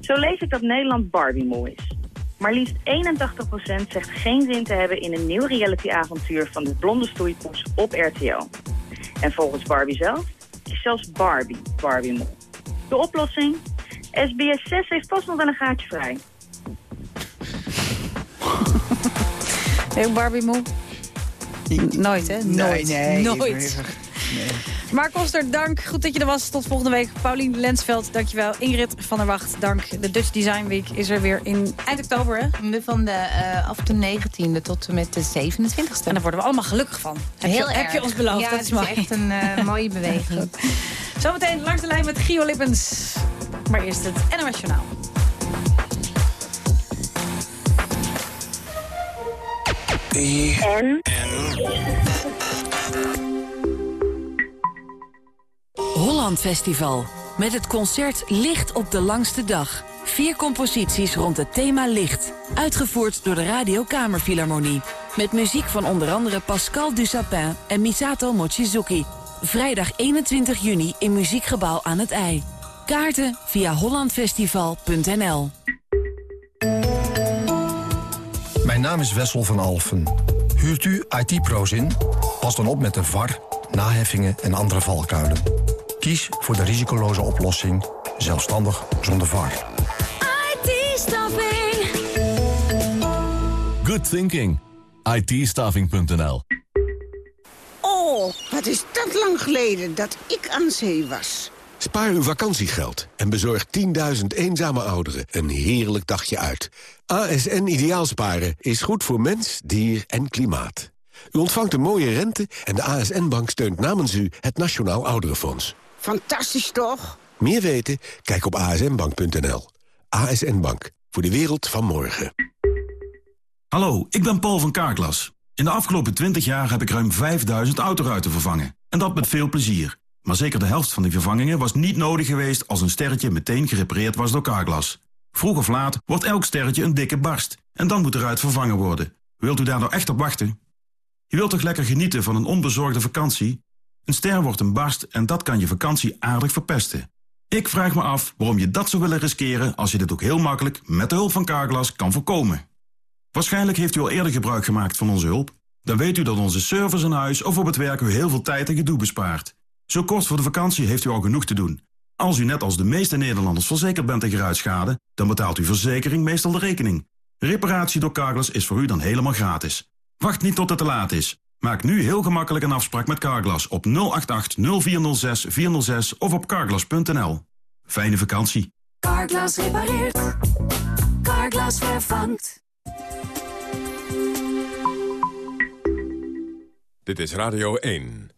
Zo lees ik dat Nederland Barbie-moe is. Maar liefst 81% zegt geen zin te hebben in een nieuw realityavontuur van de blonde stoeipoes op RTL. En volgens Barbie zelf is zelfs Barbie Barbie-moe. De oplossing? SBS 6 heeft vast nog wel een gaatje vrij. Heel Barbie moe? Nooit, hè? Nooit. nee, Nooit. Mark Koster, dank. Goed dat je er was. Tot volgende week. Paulien Lensveld, dankjewel. Ingrid van der Wacht, dank. De Dutch Design Week is er weer in eind oktober, hè? Van de, eh, af de 19e tot en met de 27e. En daar worden we allemaal gelukkig van. Heb je- Heel heb je erg. ons beloofd, Ja, dat is mooi. echt een eh, mooie beweging. Zometeen langs de lijn met Gio Lippens. Maar eerst het NOS Journaal. En? Holland Festival. Met het concert Licht op de langste dag. Vier composities rond het thema licht. Uitgevoerd door de Radio Kamerfilharmonie. Met muziek van onder andere Pascal Dussapin en Misato Mochizuki. Vrijdag 21 juni in Muziekgebouw aan het IJ. Kaarten via hollandfestival.nl Mijn naam is Wessel van Alfen. Huurt u IT-pro's in? Pas dan op met de VAR, naheffingen en andere valkuilen. Kies voor de risicoloze oplossing, zelfstandig zonder VAR. IT-staffing. Good thinking. itstaffing.nl Oh, wat is dat lang geleden dat ik aan zee was. Spaar uw vakantiegeld en bezorg 10.000 eenzame ouderen een heerlijk dagje uit. ASN Ideaalsparen is goed voor mens, dier en klimaat. U ontvangt een mooie rente en de ASN-bank steunt namens u het Nationaal Ouderenfonds. Fantastisch toch? Meer weten? Kijk op asnbank.nl. ASN Bank, voor de wereld van morgen. Hallo, ik ben Paul van Kaarklas. In de afgelopen 20 jaar heb ik ruim 5000 autoruiten vervangen. En dat met veel plezier. Maar zeker de helft van die vervangingen was niet nodig geweest... als een sterretje meteen gerepareerd was door Carglass. Vroeg of laat wordt elk sterretje een dikke barst. En dan moet de ruit vervangen worden. Wilt u daar nou echt op wachten? Je wilt toch lekker genieten van een onbezorgde vakantie? Een ster wordt een barst en dat kan je vakantie aardig verpesten. Ik vraag me af waarom je dat zou willen riskeren... als je dit ook heel makkelijk met de hulp van Carglass kan voorkomen. Waarschijnlijk heeft u al eerder gebruik gemaakt van onze hulp. Dan weet u dat onze service in huis of op het werk u heel veel tijd en gedoe bespaart. Zo kort voor de vakantie heeft u al genoeg te doen. Als u net als de meeste Nederlanders verzekerd bent tegen ruitschade... dan betaalt uw verzekering meestal de rekening. Reparatie door Carglass is voor u dan helemaal gratis. Wacht niet tot het te laat is. Maak nu heel gemakkelijk een afspraak met Carglass op 088 0406 406 of op carglass.nl. Fijne vakantie. Carglass repareert. Carglass vervangt. Dit is Radio 1.